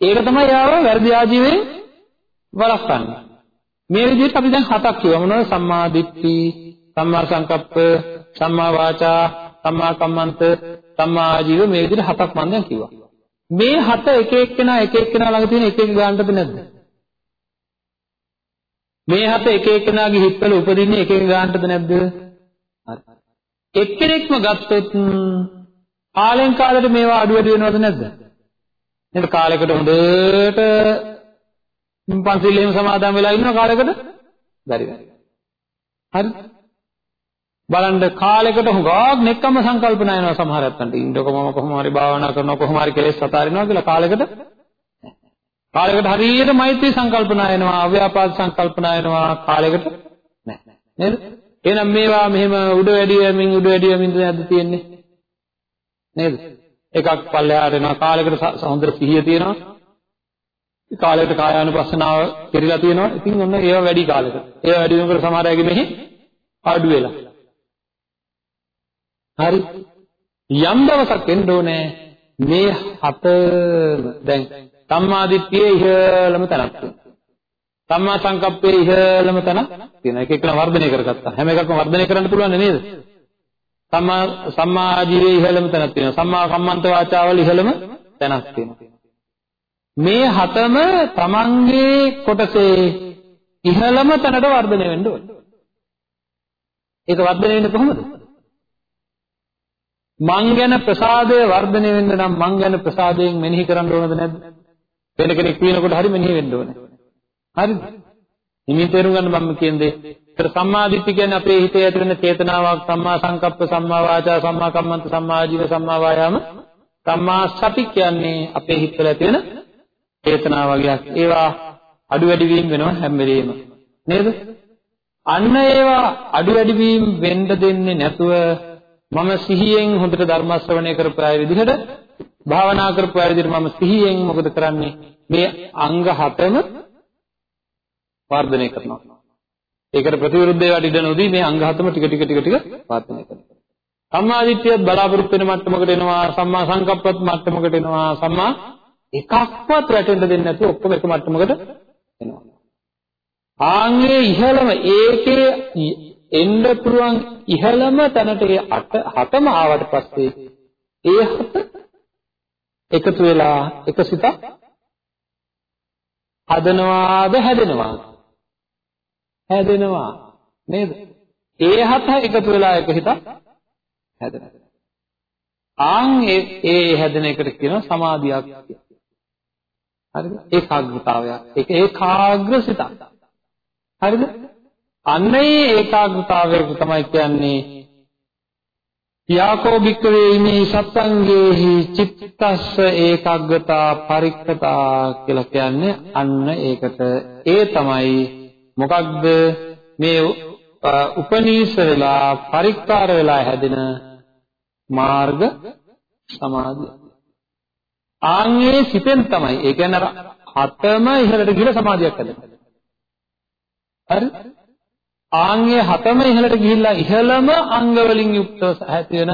ඒක තමයි යාව වැරදි ආජීවයෙන් වළක්වන්නේ. මේ විදිහට අපි දැන් හතක් කියවම මොනවද? සම්මා දිට්ඨි, සම්මා සංකප්ප, සම්මා වාචා, සම්මා කම්මන්ත, සම්මා ආජීව මේ විදිහට හතක් මම දැන් කිව්වා. මේ හත එක එක්කෙනා එක එක්කෙනා ළඟ තියෙන එක එක ගානටද නැද්ද? මේ හත එක එක්කෙනාගේ හිතවල උපදින්නේ එක එක ගානටද නැද්ද? හරි. එක්කෙනෙක්ම ගත්තොත් කාලෙන් කාලෙට මේවා අඩු වැඩි වෙනවද නැද්ද? නේද කාලයකට හොඳට පන්සිල් එහෙම සමාදන් වෙලා ඉන්න කාලයකට බැරි වෙනවා. හරි. බලන්න කාලයකට හුඟක් නෙක්කම සංකල්පන එනවා සමහර අත්තන්ට ඉන්නකො මම කොහොම හරි භාවනා කරනවා කොහොම හරි කෙලෙස් අතාරිනවා කියලා කාලයකට කාලයකට හරියට මෛත්‍රී සංකල්පනා එනවා අව්‍යාපාද සංකල්පනා එනවා කාලයකට නැහැ. නේද? එහෙනම් මේවා මෙහෙම උඩ වැඩි යමින් උඩ වැඩි යමින් නැද්ද තියෙන්නේ. නේද? එකක් පල්ලෙහාට එනවා කාලයකට හොඳට සිහිය තියෙනවා. කාලයකට කායානුපස්සනාව කෙරිලා තියෙනවා ඉතින් ඔන්න ඒවා වැඩි කාලයකට ඒවා වැඩි වෙනකොට සමහර අයගේ මෙහි අඩු වෙලා හරි යම් දවසක් එන්න ඕනේ මේ හතම දැන් සම්මා දිට්ඨියේ ඉහළම තැනක් තියෙනවා. සම්මා සංකප්පයේ ඉහළම තැනක් තියෙනවා. එක එකන වර්ධනය කරගත්තා. හැම එකක්ම වර්ධනය කරන්න පුළුවන් නේද? සම්මා සම්මා ආජීවයේ ඉහළම තැනක් තියෙනවා. සම්මා කම්මන්ත වාචාවල ඉහළම තැනක් තියෙනවා. මේ හතම තමන්ගේ කොටසේ ඉහළම තැනට වර්ධනය වෙන්න ඕනේ. ඒක වර්ධනය වෙන්නේ කොහොමද? මං ගැන ප්‍රසාදය වර්ධනය වෙන්න නම් මං ගැන ප්‍රසාදයෙන් මෙනෙහි කරන්න ඕනද නැද්ද? වෙන කෙනෙක් කියනකොට හරි මෙනෙහි වෙන්න ඕනේ. හරිද? ඉමින් තේරුම් ගන්න මම කියන්නේ. ඒතර සම්මා දිට්ඨිය කියන්නේ අපේ හිතේ ඇති වෙන චේතනාවක් සම්මා සංකප්ප සම්මා වාචා සම්මා කම්මන්ත සම්මා ආජීව සම්මා වායාම සම්මා සති කියන්නේ අපේ හිතවල ඇති වෙන චේතනා වගේක්. ඒවා අඩු වැඩි වීම වෙනවා හැම වෙලෙම. නේද? අන්න ඒවා අඩු වැඩි වීම වෙන්න දෙන්නේ නැතුව මම සිහියෙන් හොඳට ධර්ම ශ්‍රවණය කරපු අය විදිහට භාවනා කරපු අය විදිහට මම සිහියෙන් මොකද කරන්නේ මේ අංග හතම වර්ධනය කරනවා ඒකට ප්‍රතිවිරුද්ධ ඒවාට ඉඩ නොදී මේ අංග හතම ටික ටික ටික ටික වර්ධනය කරනවා සම්මා දිට්ඨියත් බලාපොරොත්තු වෙන මට්ටමකට එනවා සම්මා සංකප්පත් මට්ටමකට එනවා සම්මා එකක්වත් වැටෙන්න දෙන්නේ නැතුව ඔක්කොම එක මට්ටමකට එනවා. ආන්ගේ ඉහළම ඒකේ එන්න පුළුවන් ඉහළම තැනට ඒ අට හතම ආවට පස්සේ ඒ හත එකතු වෙලා එක සිතක් හදනවාද හැදෙනවාද? හැදෙනවා. නේද? ඒ හත එකතු වෙලා එක හිතක් හැදෙනවා. ආන් ඒ ඒ හැදෙන එකට කියනවා සමාධියක් කියලා. හරිද? ඒකාග්‍රතාවයක්. ඒක ඒකාග්‍ර සිතක්. හරිද? අන්න ඒ ඒකාග්‍රතාවය තමයි කියන්නේ යාකෝ භික්කවේ මේ සත්සංගේහි චිත්තස්ස ඒකාග්‍රතා පරික්කතා කියලා කියන්නේ අන්න ඒකට ඒ තමයි මොකක්ද මේ උපනීස වෙලා පරික්කාර වෙලා හැදෙන මාර්ග සමාධිය. ආන්ගේ සිතෙන් තමයි ඒ කියන්නේ අර හතම ඉහළට ගිහලා සමාධියක් හදන්නේ. හරි? ආන්ගේ හතම ඉහළට ගිහිල්ලා ඉහළම අංග වලින් යුක්තව ඇති වෙන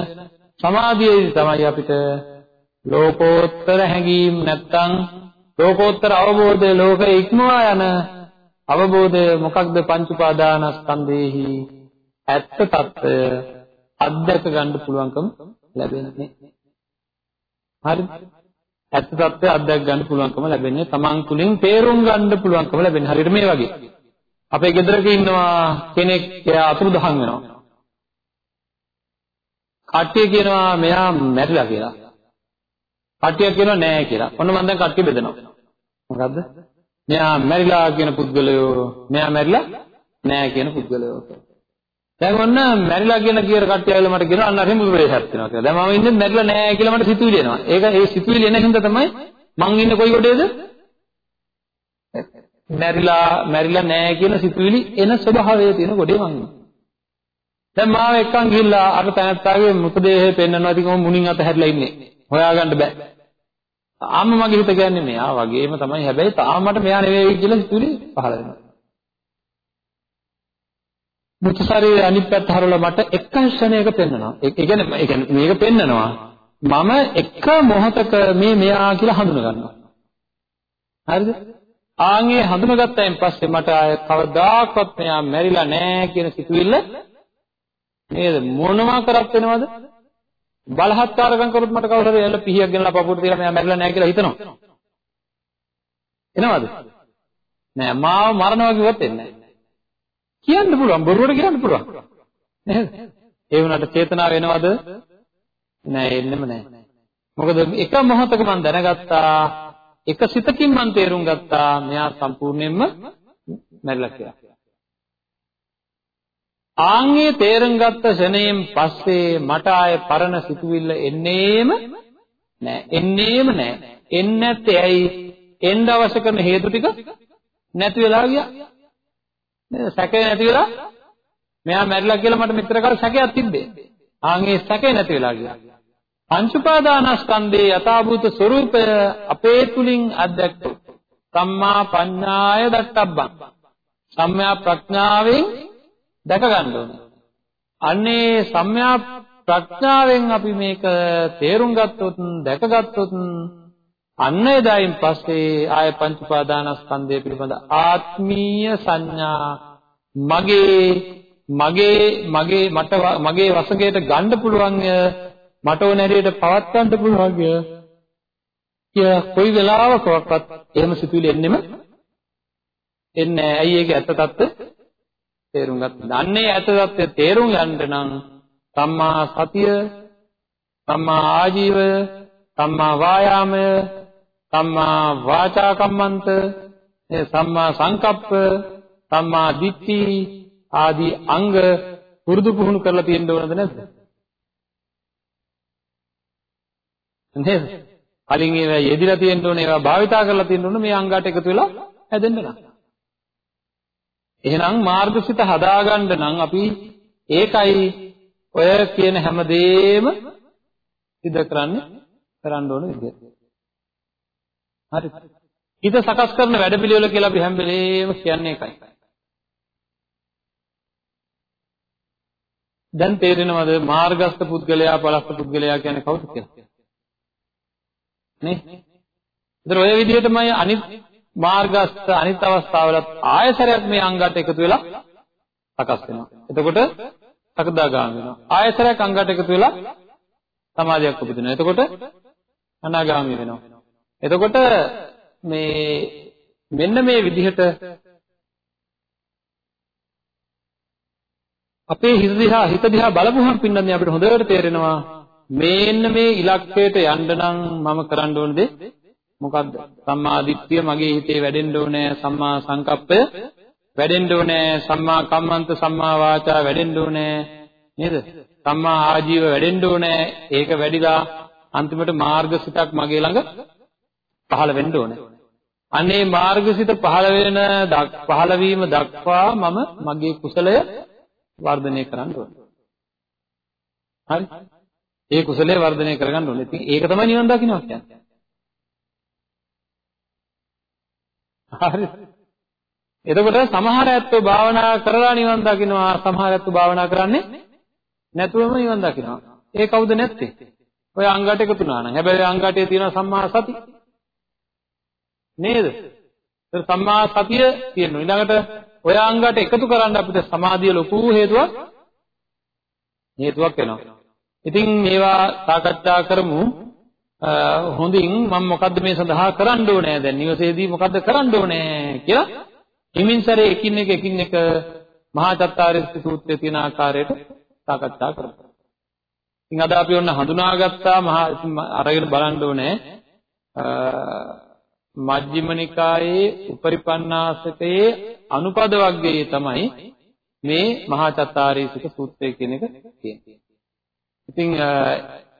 සමාධියේදී තමයි අපිට ලෝකෝත්තර හැඟීම් නැත්තම් ලෝකෝත්තර අවබෝධය ලෝකෙ ඉක්මවා යන අවබෝධය මොකක්ද පංච උපාදානස්කන්ධේහි ඇත්ත తত্ত্বය අධ්‍යක් ගන්න පුළුවන්කම ලැබෙන්නේ. හරිද? ඇත්ත తත්ත්වය අත්දැක ගන්න පුළුවන්කම ලැබෙන්නේ තමන් තුළින් තේරුම් ගන්න පුළුවන්කම ලැබෙන හරියට මේ වගේ. අපේ ගෙදරක ඉන්නවා කෙනෙක් එයා අතුරුදහන් වෙනවා. කට්ටිය කියනවා මෙයා මැරිලා කියලා. කට්ටිය කියනවා නෑ කියලා. ඔන්න මම දැන් කට්ටිය බෙදනවා. මොකද්ද? මෙයා මැරිලා කියන පුද්ගලයෝ මෙයා මැරිලා නෑ කියන පුද්ගලයෝ. කියලා දැන් ඔන්න මැරිලා කියන කියන කට්ටිය ඇවිල්ලා මට කියනවා අන්න අරින් බුදුරේසත් වෙනවා කියලා. දැන් මම ඉන්නේ මැරිලා නෑ කියලා මට සිතුවිලි එනවා. ඒක ඒ සිතුවිලි එන හින්දා තමයි මං ඉන්නේ කොයි කොටේද? මැරිලා මැරිලා නෑ කියන සිතුවිලි එන ස්වභාවය තියෙන කොටේ මං ඉන්නේ. දැන් මාව එක්කන් ගිහිල්ලා අර තැනත්තාගේ මృతදේහය පෙන්වනවා ඉතින් මම මුණින් අතහැරලා ඉන්නේ. හොයාගන්න බෑ. තාම මගේ හිත කියන්නේ මෙයා වගේම තමයි හැබැයි තාම මට මෙයා නෙවෙයි කියලා සිතුවිලි පහළ වෙනවා. මුත් ශරීරයේ අනිත් පැත්ත හරවලා මට එක ක්ෂණයක පෙන්වනවා. ඒ කියන්නේ ඒ කියන්නේ මේක පෙන්වනවා. මම එක මොහොතක මේ මෙයා කියලා හඳුන ගන්නවා. හරිද? ආන්ගේ හඳුනගත්තයින් පස්සේ මට ආය කවදාකවත් මෙයා මැරිලා නෑ කියන සිතුවිල්ල නේද මොනවා කරත් වෙනවද? බලහත්කාරකම් කරොත් මට කවුරු හරි එල්ල පිහියක් ගෙනලා පපුවට තියලා මෙයා මැරිලා නෑ කියලා හිතනවා. එනවද? නෑ මාව මරනවා කිව්වත් එන්නේ නෑ. කියන්න පුළුවන් බොරුවට කියන්න පුළුවන්. නේද? ඒ වුණාට චේතනාව වෙනවද? නෑ එන්නෙම නෑ. මොකද එක මොහොතක මම දැනගත්තා එක සිතකින් මම තේරුම් ගත්තා මෙයා සම්පූර්ණයෙන්ම මැරිලා කියලා. ආන්ගේ තේරුම් ගත්ත ෂණයෙන් පස්සේ මට ආයේ පරණ සිතුවිල්ල එන්නේම නෑ එන්නේම නෑ එන්නේ නැත්තේ ඇයි එන්න අවශ්‍ය කරන හේතු ටික නැති වෙලා ගියා නේද? සැකේ නැති වෙලා මෙයා මැරිලා කියලා මට මෙතර කල සැකයක් තිබ්බේ. ආන්ගේ සැකේ නැති වෙලා ගියා පංච උපාදානස්කන්ධේ යථාභූත ස්වરૂපය අපේ තුලින් අධ්‍යක්ෂ සම්මා පඤ්ඤාය දත්තබ්බං. සම්මා ප්‍රඥාවෙන් දැක ගන්න ඕනේ. අන්නේ සම්‍යා ප්‍රඥාවෙන් අපි මේක තේරුම් ගත්තොත් දැකගත්තොත් අන්න එදායින් පස්සේ ආය පංච උපාදානස්කන්ධය පිළිබඳ ආත්මීය සංඥා මගේ මගේ මගේ මට මගේ වශයෙන් ගන්න පුළුවන් මට ඕන හැටියට පවත්වන්න පුළුවන් කිය කොයි වෙලාවකවත් එහෙම සිතුවිලි එන්නෙම එන්නේ නැහැ. ඇයි ඒක ඇත්ත తත්ත්වය තේරුම් ගත්ත. දන්නේ ඇත తත්ත්වය තේරුම් ගන්න නම් සම්මා සතිය, සම්මා ආජීවය, සම්මා වායාමය, සම්මා වාචා කම්මන්ත, සම්මා සංකප්ප, සම්මා දිට්ඨි ආදී අංග පුරුදු පුහුණු කරලා තියෙන්න ඕනද නැද්ද? නේද? කලින් ඒවා යෙදිලා තියෙන්න ඕනේ ඒවා භාවිතා කරලා තියෙන්න ඕනේ මේ අංගات එකතු වෙලා හැදෙන්න නම්. එහෙනම් මාර්ගසිත හදාගන්න නම් අපි ඒකයි ඔය කියන හැම දෙෙම සිද්ධ කරන්න කරන්න ඕන විදිය. හරි. හිත සකස් කරන වැඩපිළිවෙල කියලා අපි හැම වෙලේම කියන්නේ ඒකයි. දැන් තේරෙනවද මාර්ගස්ත පුද්ගලයා පලස්ත පුද්ගලයා කියන්නේ කවුද කියලා? නේ? ඒතර ඔය විදිහටමයි අනිත් මාර්ගස්ත අනිත් අවස්ථාවලත් ආයසරයක් මේ අංගات එකතු වෙලා සකස් වෙනවා. එතකොට සකදාගාම වෙනවා. ආයසරයක් අංගات එකතු වෙලා සමාධියක් උපදිනවා. එතකොට අනාගාමී වෙනවා. එතකොට මේ මෙන්න මේ විදිහට අපේ හිත දිහා හිත දිහා බලපුවහම පින්නන්නේ අපිට හොඳට තේරෙනවා මේන්න මේ ඉලක්කයට යන්න නම් මම කරන්න ඕන දේ මොකද්ද? සම්මා දිට්ඨිය මගේ හිතේ වැඩෙන්න ඕනේ සම්මා සංකප්පය වැඩෙන්න ඕනේ සම්මා කම්මන්ත සම්මා වාචා වැඩෙන්න ඕනේ නේද? සම්මා ආජීව වැඩෙන්න ඕනේ. ඒක වැඩිලා අන්තිමට මාර්ගසිතක් මගේ ළඟ පහළ වෙන්න ඕනේ. අනේ මාර්ගසිත පහළ වෙන පහළ වීම දක්වා මම මගේ කුසලය වර්ධනය කරන්න ඕනේ. හරි? ඒ කුසලය වර්ධනය කරගන්න ඕනේ. ඉතින් ඒක තමයි නිවන් දකින්නවා කියන්නේ. හරි. එතකොට සමහර ඇත්තෝ භාවනා කරලා නිවන් දකින්නවා සමහර ඇත්තෝ භාවනා කරන්නේ නැතුවම නිවන් දකින්නවා. ඒ කවුද නැත්තේ? ඔය අංගට එකතු වුණා නම්. හැබැයි අංගටේ තියෙන සම්මා සති. නේද? ඒ සම්මා සතිය තියෙනවා. ඊළඟට ඔය අංගට එකතු කරන්න අපිට සමාධිය ලොකු හේතුවක් හේතුවක් වෙනවා. ඉතින් මේවා සාකච්ඡා කරමු. හොඳින් මම මොකද්ද මේ සඳහා කරන්න ඕනේ දැන් නිවසේදී මොකද්ද කරන්න ඕනේ කියලා හිමින්සරේ එකින් එක එකින් එක මහා චත්තාරීස්ක සූත්‍රයේ තියෙන ආකාරයට සාකච්ඡා කරමු. ඉතින් අද අපි ඔන්න හඳුනාගත්තා මහා අරගෙන බලන්න ඕනේ මජ්ක්‍ධිම නිකායේ උපරිපන්නාසකයේ අනුපද වර්ගයේ තමයි මේ මහා චත්තාරීසික සූත්‍රය කියන එක තියෙන්නේ. ඉතින්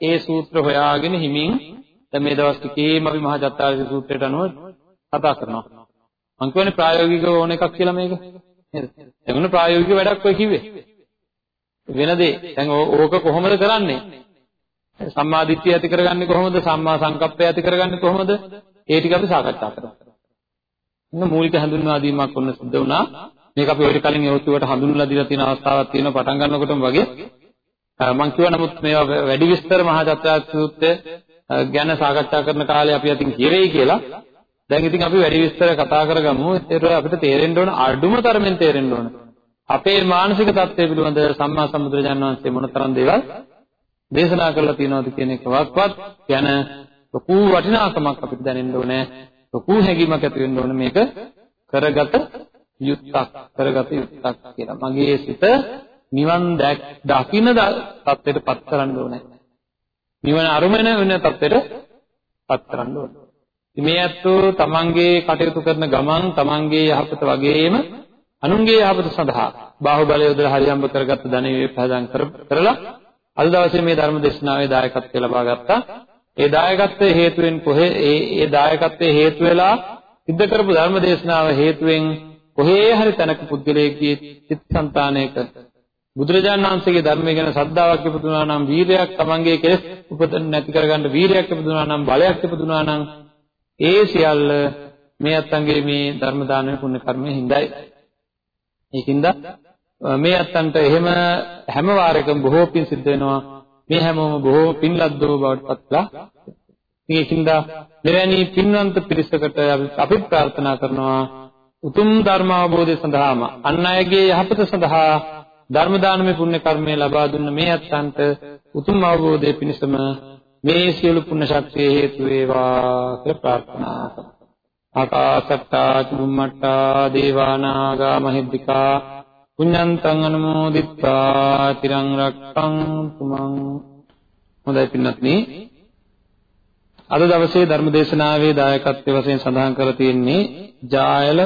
ඒ සූත්‍ර හොයාගෙන හිමින් දැන් මේ දවස් ටිකේම අපි මහා චත්තාරීසික සූත්‍රයට අනුව කතා කරනවා. මං කියන්නේ ප්‍රායෝගිකව ඕන එකක් කියලා මේක. නේද? දැන් උන ප්‍රායෝගික වැඩක් ඔය කිව්වේ. වෙන දේ. දැන් ඕක කොහොමද කරන්නේ? සම්මා දිට්ඨිය ඇති කරගන්නේ කොහොමද? සම්මා සංකප්පය ඇති කරගන්නේ කොහොමද? ඒ ටික අපි සාකච්ඡා කරමු. ඉන්න මූලික හඳුන්වා දීමක් ඔන්න සිද්ධ වුණා. මේක අපි ඔය කලින් යොතුවට හඳුන්වලා දීලා තියෙන අවස්ථාවක් තියෙනවා පටන් ගන්නකොටම වගේ. මම කිව්වා නමුත් මේවා වැඩි විස්තර මහා චත්‍රාත් සූත්‍රය ගැන සාකච්ඡා කරන කාලේ අපි අතින් කියවෙයි කියලා. දැන් ඉතින් අපි වැඩි විස්තර කතා කරගමු. ඒතර අපිට තේරෙන්න ඕන අඩුම තරමින් තේරෙන්න ඕන. අපේ මානසික තත්ත්වය පිළිබඳ සම්මා සම්බුදුරජාණන් වහන්සේ මොනතරම් දේවල් දේශනා කරලා තියෙනවද කියන එකවත් ගැන ලොකු වටිනාකමක් අපිට දැනෙන්න ඕනේ. ලොකු හැඟීමක් ඇති වෙන්න ඕනේ මේක කරගත යුත්තක් කරගත යුත්තක් කියලා. මගේ සිත නිවන් දකින්න තත්ත්වයට පත් කරන්න ඕනේ. නිවන අරුමන වෙන තත්ත්වයට පත් කරන්න ඕනේ. මේ ඇත්තෝ තමන්ගේ කටයුතු කරන ගමන් තමන්ගේ යහපත වගේම අනුන්ගේ යහපත සඳහා බාහුවලය යොදලා හරියම්බ කරගත්ත ධනෙ පහදම් කරලා අද දවසේ මේ ධර්ම දේශනාවේ දායකත්වය ලබා ගත්තා. ඒ දායකත්වයේ හේතුවෙන් කොහේ ඒ ඒ දායකත්වයේ හේතු වෙලා සිද්ධ කරපු ධර්ම දේශනාව හේතුවෙන් කොහේ හරි තැනක පුද්ගලයෙක්ගේ චිත්තසංතානයක බුදුරජාණන් වහන්සේගේ ධර්මය ගැන ශ්‍රද්ධාවක් ඉපදුනා නම් වීරයක් තමන්ගේ කෙලෙස් උපදින්න නැති කරගන්න වීරයක් ඉපදුනා නම් බලයක් ඉපදුනා නම් ඒ සියල්ල මේ අත්තන්ගේ මේ ධර්ම දානමය පුණ්‍ය කර්මයේ හිඳයි. ඒකින්ද මේ අත්තන්ට එහෙම හැම වාරයකම බොහෝ පින් සිද්ධ වෙනවා. මේ හැමෝම බොහෝ පින්ලද්දෝ බවට පත්ලා. ඒකින්ද මෙවැනි පින්වන්ත පිරිසකට අපි ප්‍රාර්ථනා කරනවා උතුම් ධර්ම අවබෝධය සඳහාම අන් අයගේ යහපත සඳහා ධර්ම දානමය පුණ්‍ය කර්මය ලබා දුන්න මේ අත්තන්ට උතුම් අවබෝධය පිණිසම මේ සියලු පුණ්‍ය ශක්තිය හේතු වේවා කියලා ප්‍රාර්ථනා කරා. ආකාසත්තා චුම්මට්ටා දේවානාගා මහිද්దికා පුඤ්ඤන්තං අනුමෝදිත්වා තිරං රක්ඛන්තු මං. හොඳයි පින්වත්නි. අද දවසේ ධර්ම දේශනාවේ දායකත්වයේ වශයෙන් සඳහන් කර තියෙන්නේ ජායල